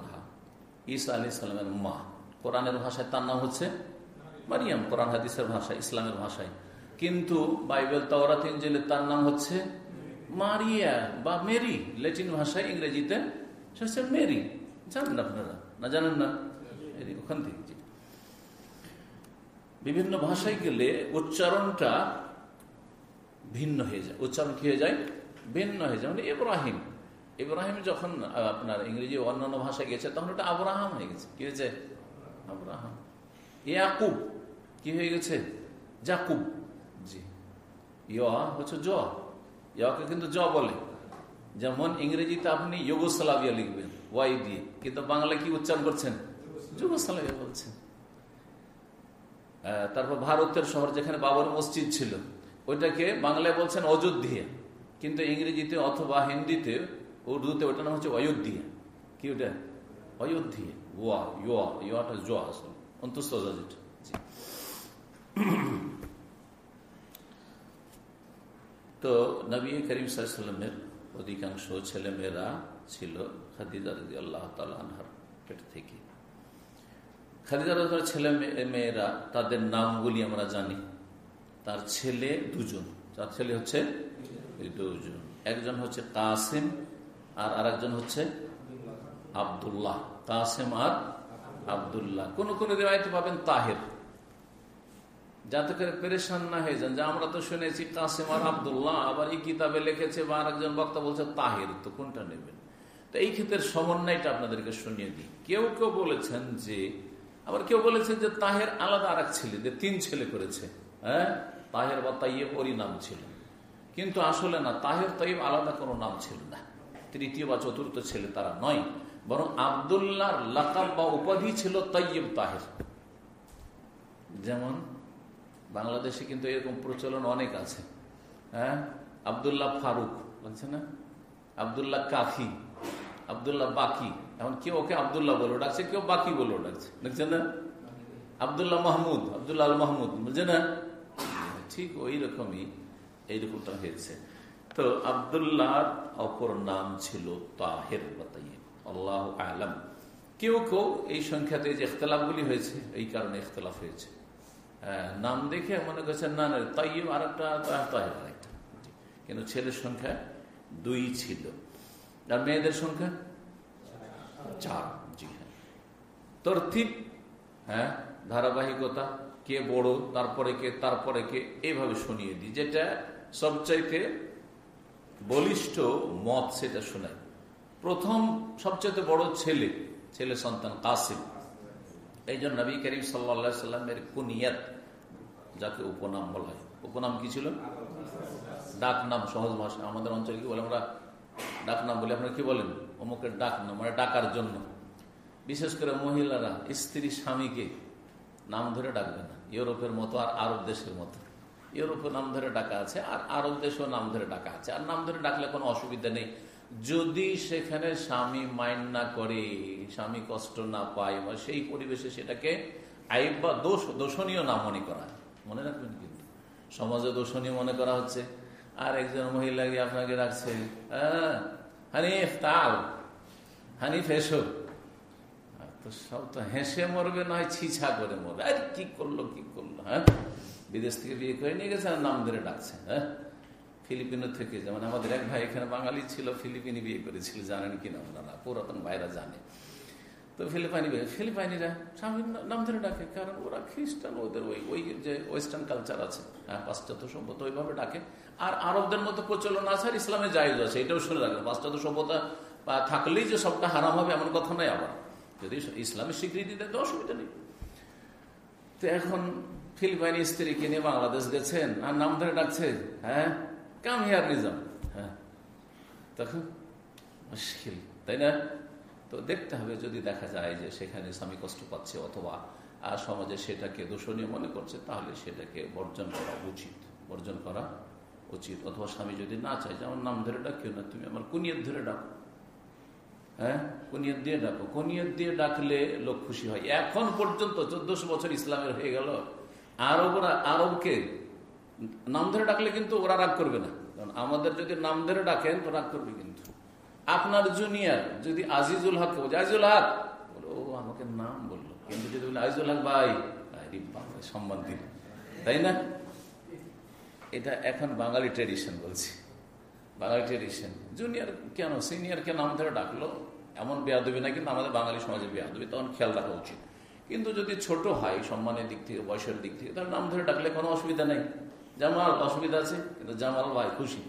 ঈসা আলি সাল্লামের মা। কোরআনের ভাষায় তার নাম হচ্ছে মারিয়াম, কোরআন হাদিসের ভাষায়, ইসলামের ভাষায়। কিন্তু বাইবেল তাওরাত ইঞ্জেলে তার নাম হচ্ছে মারিয়া বা মেরি। ল্যাটিন ভাষায় ইংরেজিতে হচ্ছে মেরি। জানেন আপনারা? না জানেন না? ওখান থেকে। বিভিন্ন ভাষায় গেলে উচ্চারণটা ভিন্ন হয়ে যায়। উচ্চারণ কি হয়ে যায়? ভিন্ন হয়ে যায়। মানে ইব্রাহিম। ইব্রাহিম যখন আপনার ইংরেজি অন্যান্য ভাষায় গেছে, তখন ওটা আব্রাহাম হয়ে গেছে। কি হয়েছে? আব্রাহাম। ইয়াকুব। কি হয়ে গেছে? জাকুব। জি। ইয়া হচ্ছে জ। ইয়াকে কিন্তু জ বলে। যেমন ইংরেজিতে আপনি ইউগোস্লাভিয়া লিখবেন, ওয়াই দিয়ে। কিন্তু বাংলা কি উচ্চারণ করছেন? যুগোস্লাভিয়া বলছেন। তারপর ভারতের শহর যেখানে বাবর মসজিদ ছিল ওইটাকে বাংলায় বলছেন অযোধ্যা কিন্তু ইংরেজিতে অথবা হিন্দিতে উর্দুতে ওটা নাম হচ্ছে অযোধ্যা কি ওটা? অযোধ্যা ওয়া ইয়া ইয়াটা জোয়া আসল। অন্তস্থ তো নবী করিম সাল্লামের অধিকাংশ ছেলেমেয়েরা ছিল খাদিজা রাজি আল্লাহ তালাহার পেট থেকে। রাজার ছেলে মেয়েরা, তাদের নামগুলি আমরা জানি। তার ছেলে দুজন। তার ছেলে হচ্ছে দুজন। একজন হচ্ছে কাসিম আর আরেকজন হচ্ছে আবদুল্লাহ। কাসিম আর আবদুল্লাহ। কোন কোন রেওয়ায়তে পাবেন তাহের। যাতে করে পেরেশান না হয়ে যান যে আমরা তো শুনেছি কাসিম আর আবদুল্লাহ, আবার এই কিতাবে লিখেছে বা আরেকজন বক্তা বলছে তাহের। তো কোনটা নেবেন? তো এই ক্ষেত্রে সমন্বয়টা আপনাদেরকে শুনিয়ে দিই। কেউ কেউ বলেছেন যে আবার কেউ বলেছেন যে তাহের আলাদা আর এক ছেলে, যে তিন ছেলে করেছে। হ্যাঁ? তাহের বা তাইয়েব ওরই নাম ছিল। কিন্তু আসলে না, তাহের তাইব আলাদা কোনো নাম ছিল না। তৃতীয় বা চতুর্থ ছেলে তারা নয়। বরং আবদুল্লাহর লাকাব বা উপাধি ছিল তাইয়েব তাহের। যেমন বাংলাদেশে কিন্তু এরকম প্রচলন অনেক আছে। হ্যাঁ? আবদুল্লাহ ফারুক, বলছে না? আবদুল্লাহ কাফি, আবদুল্লাহ বাকি। এখন কেউ ওকে আবদুল্লাহ বলে ডাকছে, কেউ বাকি বলে ডাকছে। দেখছেন না? আবদুল্লাহ মাহমুদ, আবদুল্লাহ আল মাহমুদ বুঝছে না? ঠিক ওই রকমই এইরকমটা হয়েছে। তো আবদুল্লাহ অপর নাম ছিল তাহের আল্লাহ আলম। কেউ কেউ এই সংখ্যাতে যে ইখতলাফগুলি হয়েছে, এই কারণে ইখতলাফ হয়েছে। নাম দেখে মনে করছেন, না না তাইব আর একটা তাহের আরেকটা। কিন্তু ছেলের সংখ্যা দুই ছিল। আর মেয়েদের সংখ্যা? চার জি হ্যাঁ হ্যাঁ ধারাবাহিকতা, কে বড়, তারপরে কে তারপরে কে এইভাবে শুনিয়ে দিই। যেটা সবচাইতে বলিষ্ঠ মত সেটা শোনায় প্রথম সবচেয়ে বড় ছেলে ছেলে সন্তান কাসিম। এই জন্য নবী করিম সাল্লা সাল্লামের কুনিয়াত, যাকে উপনাম বলা হয়। উপনাম কি ছিল? ডাক নাম সহজ ভাষা আমাদের অঞ্চলে কি বলে? আমরা ডাক নাম বলি। আপনারা কি বলেন? অমুকের ডাক নাম মানে ডাকার জন্য। বিশেষ করে মহিলারা, স্ত্রী স্বামীকে নাম ধরে ডাকবে না। ইউরোপের মতো আর আরব দেশের মতো। ইউরোপে নাম ধরে ডাকা আছে, আর আরব দেশেও নাম ধরে ডাকা আছে। আর নাম ধরে ডাকলে কোনো অসুবিধা নেই। যদি সেখানে স্বামী মাইন্ড না করে, স্বামী কষ্ট না পায়, বা সেই পরিবেশে সেটাকে আইব বা দোষ, দোষণীয় না মনে করা মনে রাখবেন কিন্তু। সমাজে দোষণীয় মনে করা হচ্ছে। আর একজন মহিলা গিয়ে আপনাকে রাখছে হ্যাঁ হানিফ তাল হানিফ এসো তো সব তো হেসে মরবে, নয় ছিছা করে মরবে। আর কি করল কি করল হ্যাঁ? বিদেশ থেকে বিয়ে করে নিয়ে গেছে আর নাম ধরে ডাকছে হ্যাঁ? ফিলিপিনো থেকে, যেমন আমাদের এক ভাই এখানে বাঙালি ছিল, ফিলিপিনি বিয়ে করেছিল, জানেন কিনা ওনারা? পুরাতন ভাইরা জানে। তো ফিলিপাইনি ফিলিপাইনিরা স্বামীর নাম ধরে ডাকে, কারণ ওরা খ্রিস্টান ওদের ওই ওই যে ওয়েস্টার্ন কালচার আছে। হ্যাঁ পাশ্চাত্য সভ্যতা ওইভাবে ডাকে। আর আরবদের মতো প্রচলন আছে আর ইসলামে জায়জ আছে, এটাও শুনে রাখবেন। পাশ্চাত্য সভ্যতা থাকলেই যে সবটা হারাম হবে এমন কথা নয় আবার। যদি ইসলামের স্বীকৃতি দেয়, তো অসুবিধা নেই। তো এখন ফিলিপাইনি স্ত্রীকে নিয়ে বাংলাদেশ গেছেন, আর নাম ধরে ডাকছে হ্যাঁ কাম হিয়ার নিজাম। হ্যাঁ তখন মুশকিল, তাই না? তো দেখতে হবে যদি দেখা যায় যে সেখানে স্বামী কষ্ট পাচ্ছে অথবা আর সমাজে সেটাকে দূষণীয় মনে করছে, তাহলে সেটাকে বর্জন করা উচিত, বর্জন করা উচিত। অথবা স্বামী যদি না চায় যেমন নাম ধরে ডাকিও না, তুমি আমার কুনিয়ত ধরে ডাকো। হ্যাঁ? কুনিয়ত দিয়ে ডাকো। কুনিয়ত দিয়ে ডাকলে লোক খুশি হয়। এখন পর্যন্ত চোদ্দশো বছর ইসলামের হয়ে গেল। আরবরা আরবকে নাম ধরে ডাকলে কিন্তু ওরা রাগ করবে না। কারণ আমাদের যদি নাম ধরে ডাকেন, তো রাগ করবে কিন্তু। আপনার জুনিয়র যদি আজিজুল হক আজিজুল হক! ও আমাকে নাম বলল। কিন্তু যদি আজিজুল হক ভাই সম্মান দিল। তাই না? এটা এখন বাঙালি ট্রেডিশন বলছি। বাঙালি ট্রেডিশন জুনিয়র কেন সিনিয়রকে নাম ধরে ডাকলো? এমন বেয়াদবি না কিন্তু আমাদের বাঙালি সমাজে বেয়াদবি, তখন খেয়াল রাখা উচিত। কিন্তু যদি ছোট হয়, সম্মানের দিক থেকে, বয়সের দিক থেকে, তাহলে নাম ধরে ডাকলে কোনো অসুবিধা নেই। জামাল, অসুবিধা আছে? কিন্তু জামাল ভাই খুশি।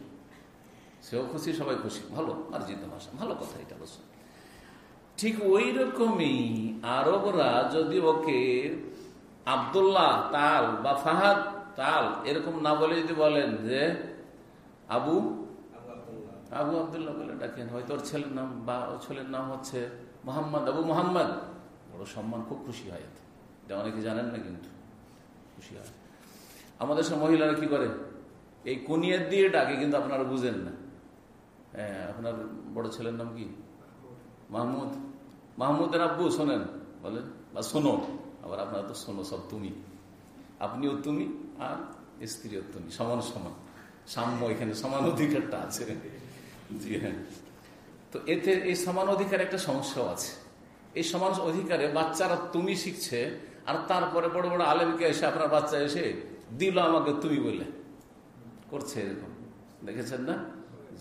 সেও খুশি, সবাই খুশি। ভালো আর জিতে ভাষা, ভালো কথা এটা অবশ্য ঠিক ওই রকমই আরবরা যদি ওকে আবদুল্লাহ, তাল বা ফাহাদ তাল এরকম না বলে যদি বলেন যে, আবু আবু আবদুল্লাহ। বলে ডাকেন। হয়তো ওর ছেলের নাম বা ওর ছেলের নাম হচ্ছে মোহাম্মদ, আবু মোহাম্মদ। বড় সম্মান, খুব খুশি হয় এতে। এটা অনেকে জানেন না কিন্তু, খুশি হয়। আমাদের সব মহিলারা কি করে? এই কুনিয়ার দিয়ে ডাকে কিন্তু আপনারা বুঝেন না। আপনার বড় ছেলের নাম কি? মাহমুদ। মাহমুদের আব্বু, শোনেন, বলেন, বা শোনো, আবার আপনারা তো শোনো, সব তুমি। আপনিও তুমি আর স্ত্রীও তুমি, সমান সমান। সাম্য এখানে সমান অধিকারটা আছে। জি হ্যাঁ। তো এতে এই সমান অধিকার একটা সমস্যাও আছে। এই সমান অধিকারে বাচ্চারা তুমি শিখছে, আর তারপরে বড় বড় আলেমকে এসে আপনার বাচ্চা এসে, দিল আমাকে তুমি বলে। করছে এরকম। দেখেছেন না?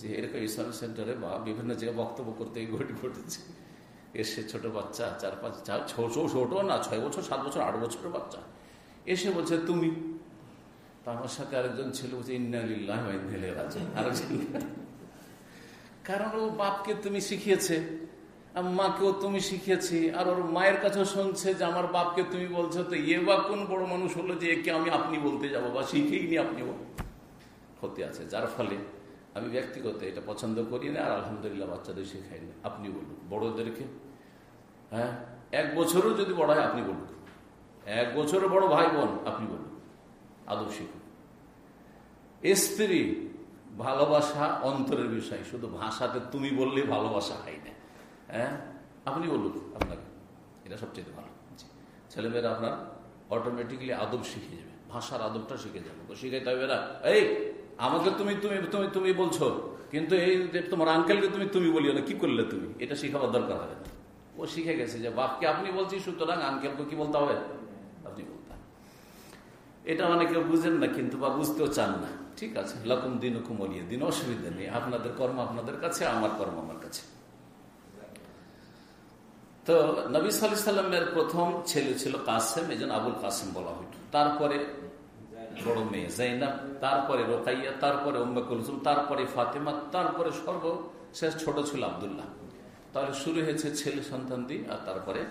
যে এরকম ইসলামিক সেন্টারে বা বিভিন্ন জায়গায় বক্তব্য করতে ঘটি ঘটেছে। এসে ছোট বাচ্চা, চার পাঁচ, চার ছোট না, ছয় বছর, সাত বছর, আট বছরের বাচ্চা। এসে বলছে, তুমি? আমার সাথে আরেকজন ছিল, বলছে কারণ ও বাপকে তুমি শিখিয়েছে মাকেও তুমি শিখিয়েছি, আর ওর মায়ের কাছেও শুনছে যে আমার বাপকে তুমি বলছো, তো ইয়ে বা কোন বড় মানুষ হলো যে একে আমি আপনি বলতে যাব বা শিখেই নি আপনি ক্ষতি আছে। যার ফলে আমি ব্যক্তিগত এটা পছন্দ করি না, আর আলহামদুলিল্লাহ বাচ্চাদের শেখাই না। আপনি বলুন, বড়দেরকে? হ্যাঁ? এক বছরও যদি বড় হয়, আপনি বলুন। এক বছরের বড় ভাই বোন, আপনি বলুন। আদব শিখুন। স্ত্রী, ভালোবাসা অন্তরের বিষয়। শুধু ভাষাতে তুমি বললে ভালোবাসা হয় না। হ্যাঁ? আপনি বলুন আপনাকে। এটা সবচেয়ে ভালো। ছেলেমেয়েরা আপনার অটোমেটিকলি আদব শিখে যাবে। ভাষার আদবটা শিখে যাবে। তো শিখাইতে হবে না। এই! আমাকে তুমি তুমি তুমি তুমি বলছো, কিন্তু এই তোমার আঙ্কেলকে তুমি তুমি বলিও না, কি করলে তুমি? এটা শিখাবার দরকার হবে না। ও শিখে গেছে যে বাপকে আপনি বলছি? সুতরাং আঙ্কেলকে কি বলতে হবে? আপনি বলতে এটা অনেকে বুঝেন না, কিন্তু বা বুঝতেও চান না। ঠিক আছে, লকম দিন হুকুম অলিয়ে দিন, অসুবিধা নেই। আপনাদের কর্ম আপনাদের কাছে, আমার কর্ম আমার কাছে। তো নবী সাল্লামের প্রথম ছেলে ছিল কাসেম এই আবুল কাসেম বলা হইত। তারপরে বড় মেয়ে তারপরে রোকাইয়া, তারপরে উম্মে কুলসুম, তারপরে ফাতেমা, তারপরে সর্বশেষ ছোট ছিল আবদুল্লাহ। তাহলে শুরু হয়েছে ছেলে সন্তান দিয়ে আর তারপরে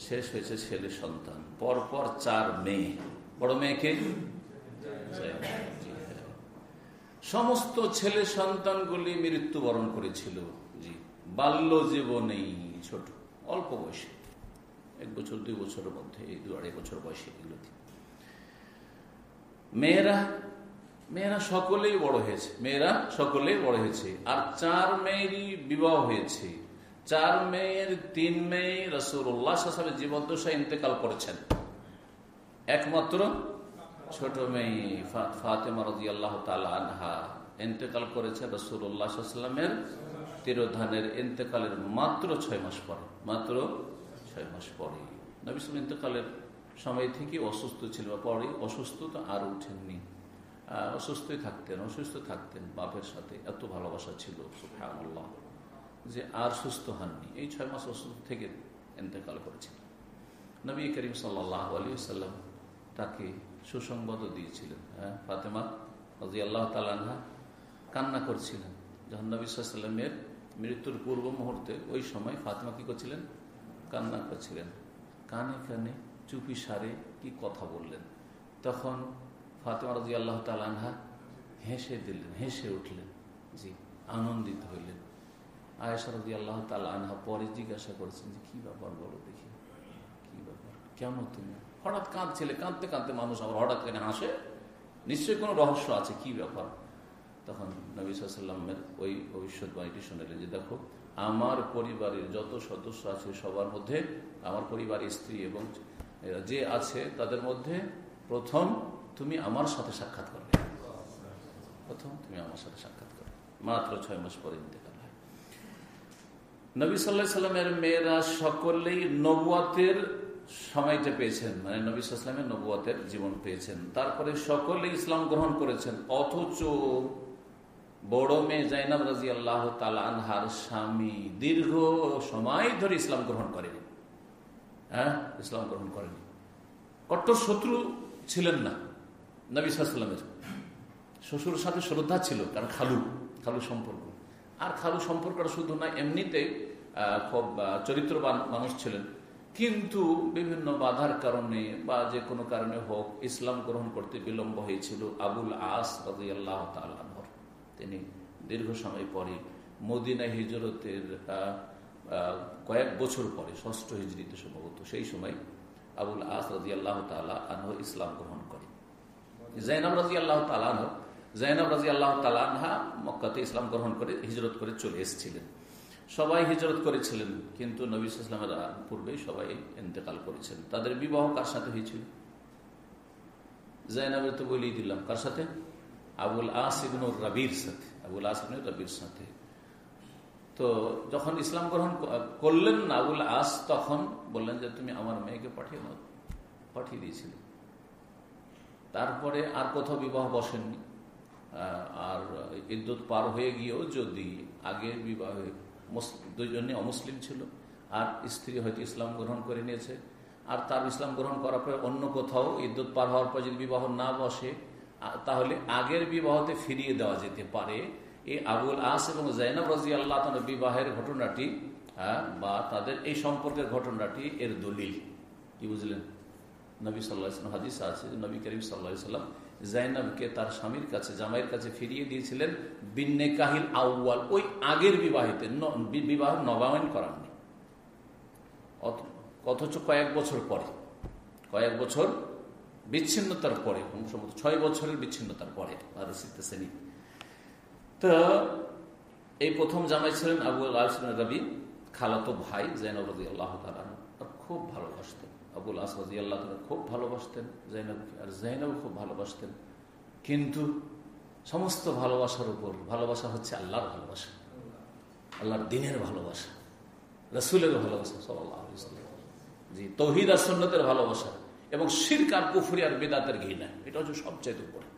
শেষ হয়েছে ছেলে সন্তান। পরপর চার মেয়ে। বড় মেয়েকে সমস্ত ছেলে সন্তানগুলি মৃত্যুবরণ করেছিল। জি। বাল্য জীবনেই ছোট, অল্প বয়সে। এক বছর, দুই বছরের মধ্যে, দু আড়াই বছর বয়সে মেয়েরা মেয়েরা সকলেই বড় হয়েছে। মেয়েরা সকলেই বড় হয়েছে। আর চার মেয়েরই বিবাহ হয়েছে। চার মেয়ের তিন মেয়ে রসুল্লাহ জীবন দশা ইন্তেকাল করেছেন। একমাত্র ছোট মেয়ে ফাতেমা রাজি আল্লাহ আনহা ইন্তেকাল করেছে রসুল্লাহামের তিরোধানের ইন্তেকালের মাত্র ছয় মাস পরে। মাত্র ছয় মাস পরে। নবিসম ইন্তেকালের সময় থেকে অসুস্থ ছিল, পরে অসুস্থ তো আর উঠেননি অসুস্থই থাকতেন, অসুস্থ থাকতেন বাপের সাথে, এত ভালোবাসা ছিল সুফায়াল্লাহ যে আর সুস্থ হননি। এই ছয় মাস অসুস্থ থেকে এতেকাল করেছিলেন নবী করিম সাল্লাহ আলী সাল্লাম তাকে সুসংবাদও দিয়েছিলেন। হ্যাঁ ফাতেমা রাজি আল্লাহ তালানহা কান্না করছিলেন। যখন নবী সাল্লামের মৃত্যুর পূর্ব মুহূর্তে ওই সময় ফাতেমা কি করছিলেন? কান্না করছিলেন। কানে কানে চুপি সারে কি কথা বললেন? তখন ফাতেমা রাজি আল্লাহ তালানহা হেসে দিলেন, হেসে উঠলেন, জি, আনন্দিত হইলেন। আয়েশা রাজি আল্লাহ তালানহা পরে জিজ্ঞাসা করেছেন যে, কি ব্যাপার বলো দেখি, কি ব্যাপার, কেমন তুমি? হঠাৎ কাঁদছিলে, কাঁদতে কাঁদতে মানুষ আবার হঠাৎ কেন হাসে, নিশ্চয়ই কোনো রহস্য আছে, কি ব্যাপার? তখন নবী সাল্লামের ওই ভবিষ্যৎবাণীটি শুনেলেন যে, দেখো, আমার পরিবারের যত সদস্য আছে সবার মধ্যে আমার পরিবারের স্ত্রী এবং যে আছে, তাদের মধ্যে প্রথম তুমি আমার সাথে সাক্ষাৎ করবে। প্রথম তুমি আমার সাথে সাক্ষাৎ করবে। মাত্র ছয় মাস পরে ইন্তেকাল হয়। নবী সাল্লাহ সাল্লামের মেয়েরা সকলেই নবুয়াতের সময়টা পেয়েছেন। মানে নবী সাল্লামের নবুয়াতের জীবন পেয়েছেন। তারপরে সকলে ইসলাম গ্রহণ করেছেন। অথচ বড় মেয়ে জাইনাব রাজি আল্লাহ আনহার স্বামী দীর্ঘ সময় ধরে ইসলাম গ্রহণ করেনি। হ্যাঁ? ইসলাম গ্রহণ করেনি। কট্টর শত্রু ছিলেন না, নবী শ্বশুর সাথে শ্রদ্ধা ছিল কারণ খালু খালু সম্পর্ক। আর খালু সম্পর্কটা শুধু না এমনিতে খুব চরিত্রবান মানুষ ছিলেন। কিন্তু বিভিন্ন বাধার কারণে বা যে কোনো কারণে হোক, ইসলাম গ্রহণ করতে বিলম্ব হয়েছিল আবুল আস রাজি আল্লাহ তালহর তিনি দীর্ঘ সময় পরে মদিনা হিজরতের কয়েক বছর পরে, ষষ্ঠ হিজড়িতে সম্ভবত সেই সময় আবুল আস রাজি আল্লাহ তালা আনহ ইসলাম গ্রহণ করে। জাইনাব রাজি আল্লাহ তালাহ জাইনাব রাজি আল্লাহ তালানহা মক্কাতে ইসলাম গ্রহণ করে, হিজরত করে চলে এসেছিলেন। সবাই হিজরত করেছিলেন, কিন্তু নবী ইসলামের পূর্বেই সবাই ইন্তেকাল করেছেন। তাদের বিবাহ কার সাথে হয়েছিল? জাইনাবের তো বলেই দিলাম, কার সাথে? আবুল আসিবন রাবির সাথে, আবুল আসিবন রাবির সাথে। তো যখন ইসলাম গ্রহণ করলেন না আস তখন বললেন যে, তুমি আমার মেয়েকে পাঠিয়ে দাও, পাঠিয়ে দিয়েছিলে। তারপরে আর কোথাও বিবাহ বসেননি। আর ইদ্যুৎ পার হয়ে গিয়েও যদি আগের বিবাহে দুজনে অমুসলিম ছিল, আর স্ত্রী হয়তো ইসলাম গ্রহণ করে নিয়েছে, আর তার ইসলাম গ্রহণ করার পরে অন্য কোথাও ইদ্যুৎ পার হওয়ার পর যদি বিবাহ না বসে তাহলে আগের বিবাহতে ফিরিয়ে দেওয়া যেতে পারে এই আবুল আস এবং জাইনাব রাজি আল্লাহ বিবাহের ঘটনাটি বা তাদের এই সম্পর্কের ঘটনাটি এর দলিল। কি বুঝলেন? নবী সাল্লাহ হাদিস আছে নবী করিম সাল্লাহ সাল্লাম জাইনাবকে তার স্বামীর কাছে, জামাইয়ের কাছে ফিরিয়ে দিয়েছিলেন বিন্নে কাহিল আউ্য়াল, ওই আগের বিবাহিতে বিবাহ নবায়ন করাননি। অথচ কয়েক বছর পরে, কয়েক বছর বিচ্ছিন্নতার পরে ছয় বছরের বিচ্ছিন্নতার পরে শ্রেণি তো এই প্রথম জামাই ছিলেন আবু আলসিন রবি খালাতো ভাই জাইনব রাজি আল্লাহ খুব ভালোবাসতেন। আবুল আস আসাদি আল্লাহ খুব ভালোবাসতেন জাইনবকে আর জাইনব খুব ভালোবাসতেন। কিন্তু সমস্ত ভালোবাসার উপর, ভালোবাসা হচ্ছে আল্লাহর ভালোবাসা। আল্লাহর দিনের ভালোবাসা। রসুলের ভালোবাসা সাল্লাহ জি, তহিদ আসন্নতের ভালোবাসা। এবং শির্ক আর পুফুরি আর বেদাতের ঘৃণা। এটা হচ্ছে সবচেয়ে উপরে।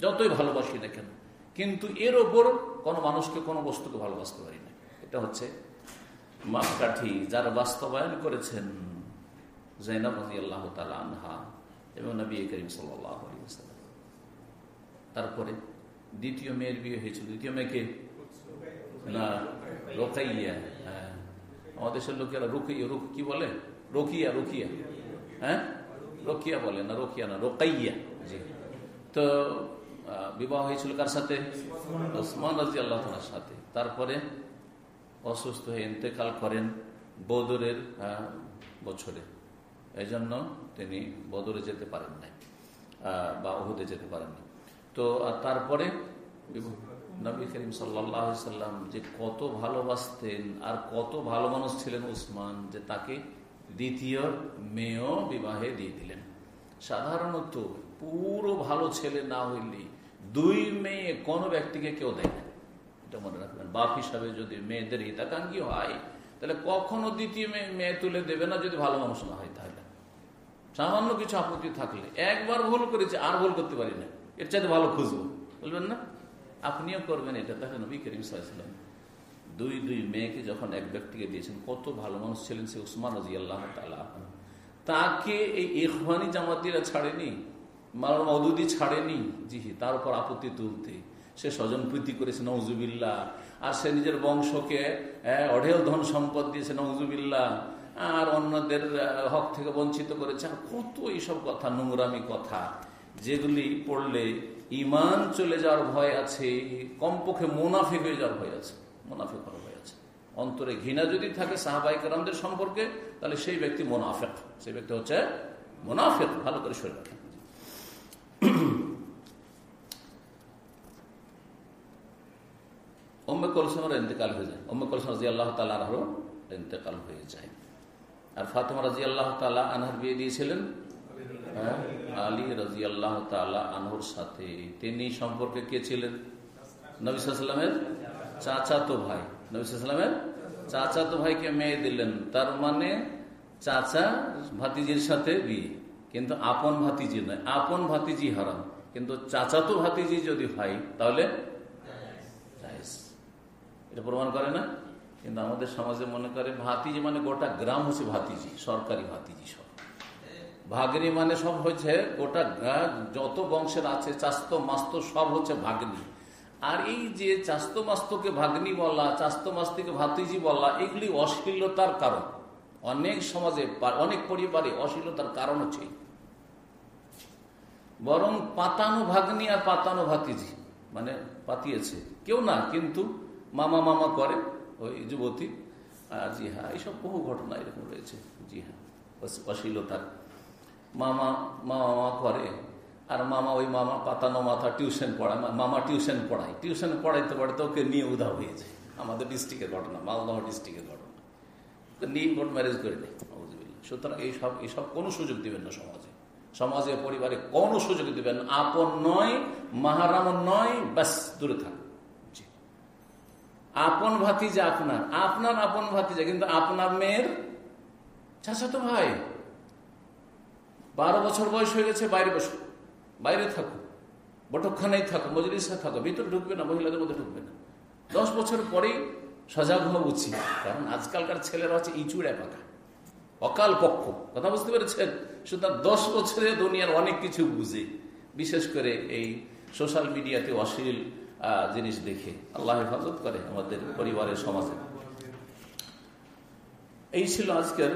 যতই ভালোবাসি না কেন। কিন্তু এর ওপর কোনো মানুষকে, কোনো বস্তুকে ভালোবাসতে পারি না। এটা হচ্ছে মাপকাঠি যারা বাস্তবায়ন করেছেন এবং তারপরে দ্বিতীয় মেয়ের বিয়ে হয়েছিল দ্বিতীয় মেয়েকে না, রোকাইয়া হ্যাঁ। আমাদের দেশের লোকেরা রুকিয়া রুক, কি বলে? রকিয়া রকিয়া হ্যাঁ? রকিয়া বলে না, রকিয়া না, রোকাইয়া, জি। তো বিবাহ হয়েছিল কার সাথে? ওসমান রাজি আল্লাহ সাথে। তারপরে অসুস্থ হয়ে ইন্তেকাল করেন বদরের বছরে। এই জন্য তিনি বদরে যেতে পারেন নাই বা ওহুদে যেতে পারেন তো তারপরে নবী করিম সাল্লাম যে কত ভালোবাসতেন আর কত ভালো মানুষ ছিলেন উসমান যে তাকে দ্বিতীয় মেয়েও বিবাহে দিয়ে দিলেন। সাধারণত পুরো ভালো ছেলে না হইলে দুই মেয়ে কোনো ব্যক্তিকে কেউ দেয় না। এটা মনে রাখবেন। বাপ হিসাবে যদি মেয়েদের হিতাকাঙ্ক্ষী হয়, তাহলে কখনো দ্বিতীয় মেয়ে মেয়ে তুলে দেবে না যদি ভালো মানুষ না হয় তাহলে। সামান্য কিছু আপত্তি থাকলে। একবার ভুল করেছে, আর ভুল করতে পারি না। এর চাইতে ভালো খুঁজবো। বলবেন না? আপনিও করবেন, এটা তাহলে নবী করিম সাল্লাম দুই দুই মেয়েকে যখন এক ব্যক্তিকে দিয়েছেন, কত ভালো মানুষ ছিলেন সে উসমান রাজি আল্লাহ তাকে এই ইফানি জামাতিরা ছাড়েনি? মাল মদুদি ছাড়েনি। জি তার উপর আপত্তি তুলতে। সে স্বজন প্রীতি করেছে নজুবিল্লা আর সে নিজের বংশকে অঢেল ধন সম্পদ দিয়েছে নজুবিল্লা আর অন্যদের হক থেকে বঞ্চিত করেছে। কত এইসব কথা, নোংরামি কথা, যেগুলি পড়লে ইমান চলে যাওয়ার ভয় আছে, কমপক্ষে মুনাফিক হয়ে যাওয়ার ভয় আছে, মুনাফিক হওয়ার ভয় আছে। অন্তরে ঘৃণা যদি থাকে সাহাবাই কালামদের সম্পর্কে, তাহলে সেই ব্যক্তি মোনাফেক। সেই ব্যক্তি হচ্ছে মোনাফেক, ভালো করে শরীর রাখেন। কলসমের ইন্তেকাল হয়ে যায়। আল্লাহ তালারও ইন্তেকাল হয়ে যায়। আর আল্লাহ আনহার বিয়ে দিয়েছিলেন? আলী আল্লাহ তালা সাথে। তিনি সম্পর্কে কে ছিলেন? নবিসামের চাচাতো ভাই। নবিসামের চাচাতো ভাইকে মেয়ে দিলেন। তার মানে চাচা ভাতিজির সাথে বিয়ে। কিন্তু আপন ভাতিজি নয়। আপন ভাতিজি হারাম। কিন্তু চাচাতো ভাতিজি যদি হয়, তাহলে এটা প্রমাণ করে না? কিন্তু আমাদের সমাজে মনে করে, ভাতিজি মানে গোটা গ্রাম হচ্ছে ভাতিজি, সরকারি ভাতিজি সব। ভাগ্নি মানে সব হচ্ছে গোটা যত বংশের আছে, চাস্ত মাস্ত সব হচ্ছে ভাগ্নি। আর এই যে চাস্ত মাস্তকে ভাগ্নি বলা, চাস্ত মাস্তিকে ভাতিজি বলা, এগুলি অশ্লীলতার কারণ। অনেক সমাজে অনেক পরিবারে অশ্লীলতার কারণ হচ্ছে। বরং পাতানো ভাগ্নি আর পাতানো ভাতিজি মানে পাতিয়েছে। কেউ না, কিন্তু মামা মামা করে ওই যুবতী। আর জি হ্যাঁ এইসব বহু ঘটনা এরকম রয়েছে। জি হ্যাঁ অশ্লীলতার। মামা মামা মামা করে, আর মামা ওই মামা পাতানো মাথা টিউশন পড়ায় মামা টিউশন পড়ায়। টিউশন পড়াইতে পড়াইতে ওকে নিয়ে উধা হয়েছে আমাদের ডিস্ট্রিক্টের ঘটনা, মালদহ ডিস্ট্রিক্টের ঘটনা। নিয়ে কোর্ট ম্যারেজ করে নেই সুতরাং এইসব এইসব কোনো সুযোগ দিবেন না সমাজে। সমাজে, পরিবারে কোনো সুযোগ দিবেন আপন নয়, মাহারাম নয়, ব্যাস, দূরে থাক আপন ভাতি ভাতিজা আপনার আপনার আপন ভাতিজা, কিন্তু আপনার মেয়ের চাচা তো ভাই। বারো বছর বয়স হয়ে গেছে, বাইরে বসো। বাইরে থাকো। বটকখানায় থাকো, মজলিসে থাকো। ভিতরে ঢুকবে না, মহিলাদের মধ্যে ঢুকবে না। দশ বছর পরেই সজাগ হওয়া উচিত। কারণ আজকালকার ছেলেরা হচ্ছে ইঁচুড়ে পাকা। অকাল পক্ষ। কথা বুঝতে পেরেছেন? সুতরাং দশ বছরে দুনিয়ার অনেক কিছু বুঝে। বিশেষ করে এই সোশ্যাল মিডিয়াতে অশ্লীল জিনিস দেখে। আল্লাহ হেফাজত করে আমাদের পরিবারের সমাজে। এই ছিল আজকের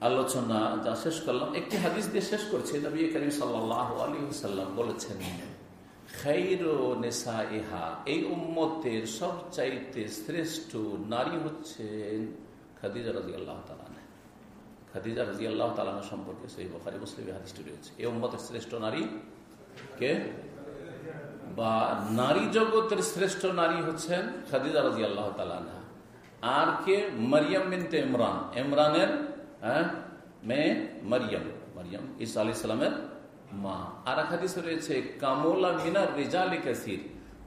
আলোচনা যা শেষ করলাম। একটি হাদিস দিয়ে শেষ করছে। নবী করিম সাল্লাহ আলী সাল্লাম বলেছেন এই উম্মতের সবচাইতে শ্রেষ্ঠ নারী হচ্ছেন খাদিজা রাজি আল্লাহ তালানা খাদিজা রাজি আল্লাহ তালানা সম্পর্কে সেই বখারি, মুসলিম হাদিসটি রয়েছে এই উম্মতের শ্রেষ্ঠ নারী কে? বা নারী জগতের শ্রেষ্ঠ নারী হচ্ছেন খাদিজা রাজি আল্লাহ আর কে? মরিয়ম বিনতে ইমরান। ইমরানের হ্যাঁ? মেয়ে মরিয়ম। মরিয়ম ইসা আলি সালামের মা। আর এক হাদিস রয়েছে, কামলা মিনার রেজালি কাসির।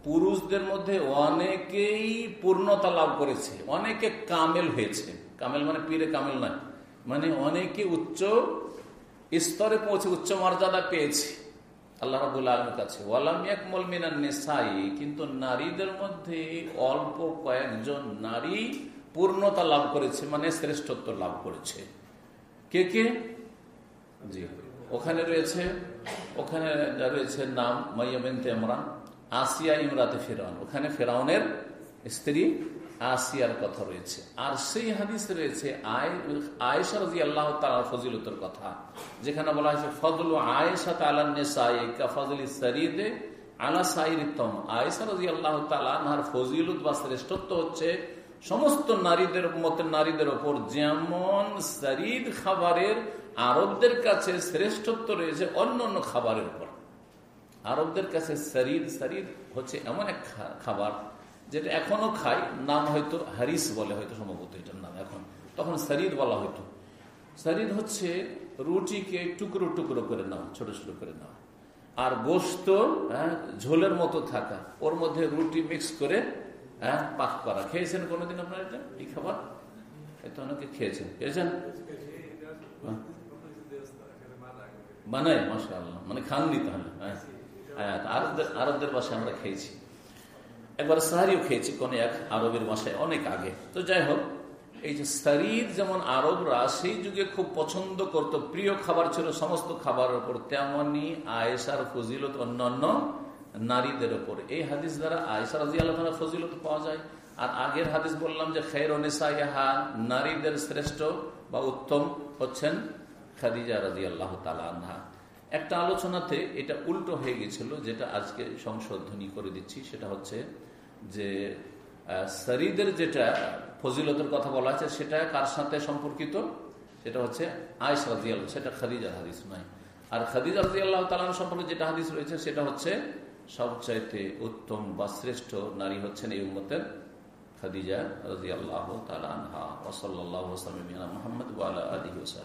পুরুষদের মধ্যে অনেকেই পূর্ণতা লাভ করেছে, অনেকে কামেল হয়েছে। কামেল মানে পীরে কামেল নয়। মানে অনেকে উচ্চ স্তরে পৌঁছে, উচ্চ মর্যাদা পেয়েছে। আল্লাহ রাবুল আলমের কাছে নেশাই কিন্তু নারীদের মধ্যে অল্প কয়েকজন নারী পূর্ণতা লাভ করেছে মানে শ্রেষ্ঠত্ব লাভ করেছে। কে কে? জি। ওখানে রয়েছে ওখানে রয়েছে নাম মাইয়াবিনতে ইমরান, আসিয়া ইমরাতে ফেরাউন ওখানে ফেরাউনের স্ত্রী আসিয়ার কথা রয়েছে। আর সেই হাদিস রয়েছে আয়েশা রাজি আল্লাহ তালার ফজিলতের কথা, যেখানে বলা হয়েছে, ফজল আয়েশা তালা ফজলি সরিদে আলা সাইরিতম আয়েশা রাজি আল্লাহ তালার ফজিলত বা শ্রেষ্ঠত্ব হচ্ছে, সমস্ত নারীদের মতের নারীদের ওপর যেমন শরীর খাবারের আরবদের কাছে শ্রেষ্ঠত্ব রয়েছে, অন্য অন্য খাবারের উপর। আরবদের কাছে শরীর শরীর হচ্ছে এমন এক খাবার যেটা এখনও খাই নাম হয়তো হারিস বলে হয়তো সম্ভবত এটার নাম এখন। তখন শরীর বলা হয়তো শরীর হচ্ছে রুটিকে টুকরো টুকরো করে নেওয়া ছোট ছোট করে নেওয়া আর গোস্ত হ্যাঁ, ঝোলের মতো থাকা। ওর মধ্যে রুটি মিক্স করে হ্যাঁ পাক করা। খেয়েছেন কোনোদিন আপনার এটা? এই খাবার? হয়তো অনেকে খেয়েছেন। খেয়েছেন? হ্যাঁ। বানাই মাসা মানে খাননি তাহলে হ্যাঁ। আরবদের আরবদের বাসায় আমরা খেয়েছি। একবার সাহারিও খেয়েছি কোন এক আরবের বাসায় অনেক আগে। তো যাই হোক, এই যে শরীর যেমন আরবরা, সেই যুগে খুব পছন্দ করত, প্রিয় খাবার ছিল সমস্ত খাবারের উপর, তেমনি আয়েসার ফজিলত অন্যান্য নারীদের ওপর এই হাদিস দ্বারা আয়েসা রাজি ফজিলত পাওয়া যায়। আর আগের হাদিস বললাম যে খের ইহা নারীদের শ্রেষ্ঠ বা উত্তম হচ্ছেন খাদিজা রাজি আল্লাহ তালা একটা আলোচনাতে এটা উল্টো হয়ে গেছিল, যেটা আজকে সংশোধনী করে দিচ্ছি, সেটা হচ্ছে যে শরীদের যেটা ফজিলতের কথা বলা আছে, সেটা কার সাথে সম্পর্কিত? সেটা হচ্ছে আয়স রাজিয়াল সেটা খাদিজার হাদিস নয়। আর খাদিজা রাজি আল্লাহ সম্পর্কে যেটা হাদিস রয়েছে, সেটা হচ্ছে সবচাইতে উত্তম বা শ্রেষ্ঠ নারী হচ্ছেন এই উম্মতের খাদিজা রাজি আল্লাহ তালা ওসল্লাহ মোহাম্মদ আলহি ওসাহ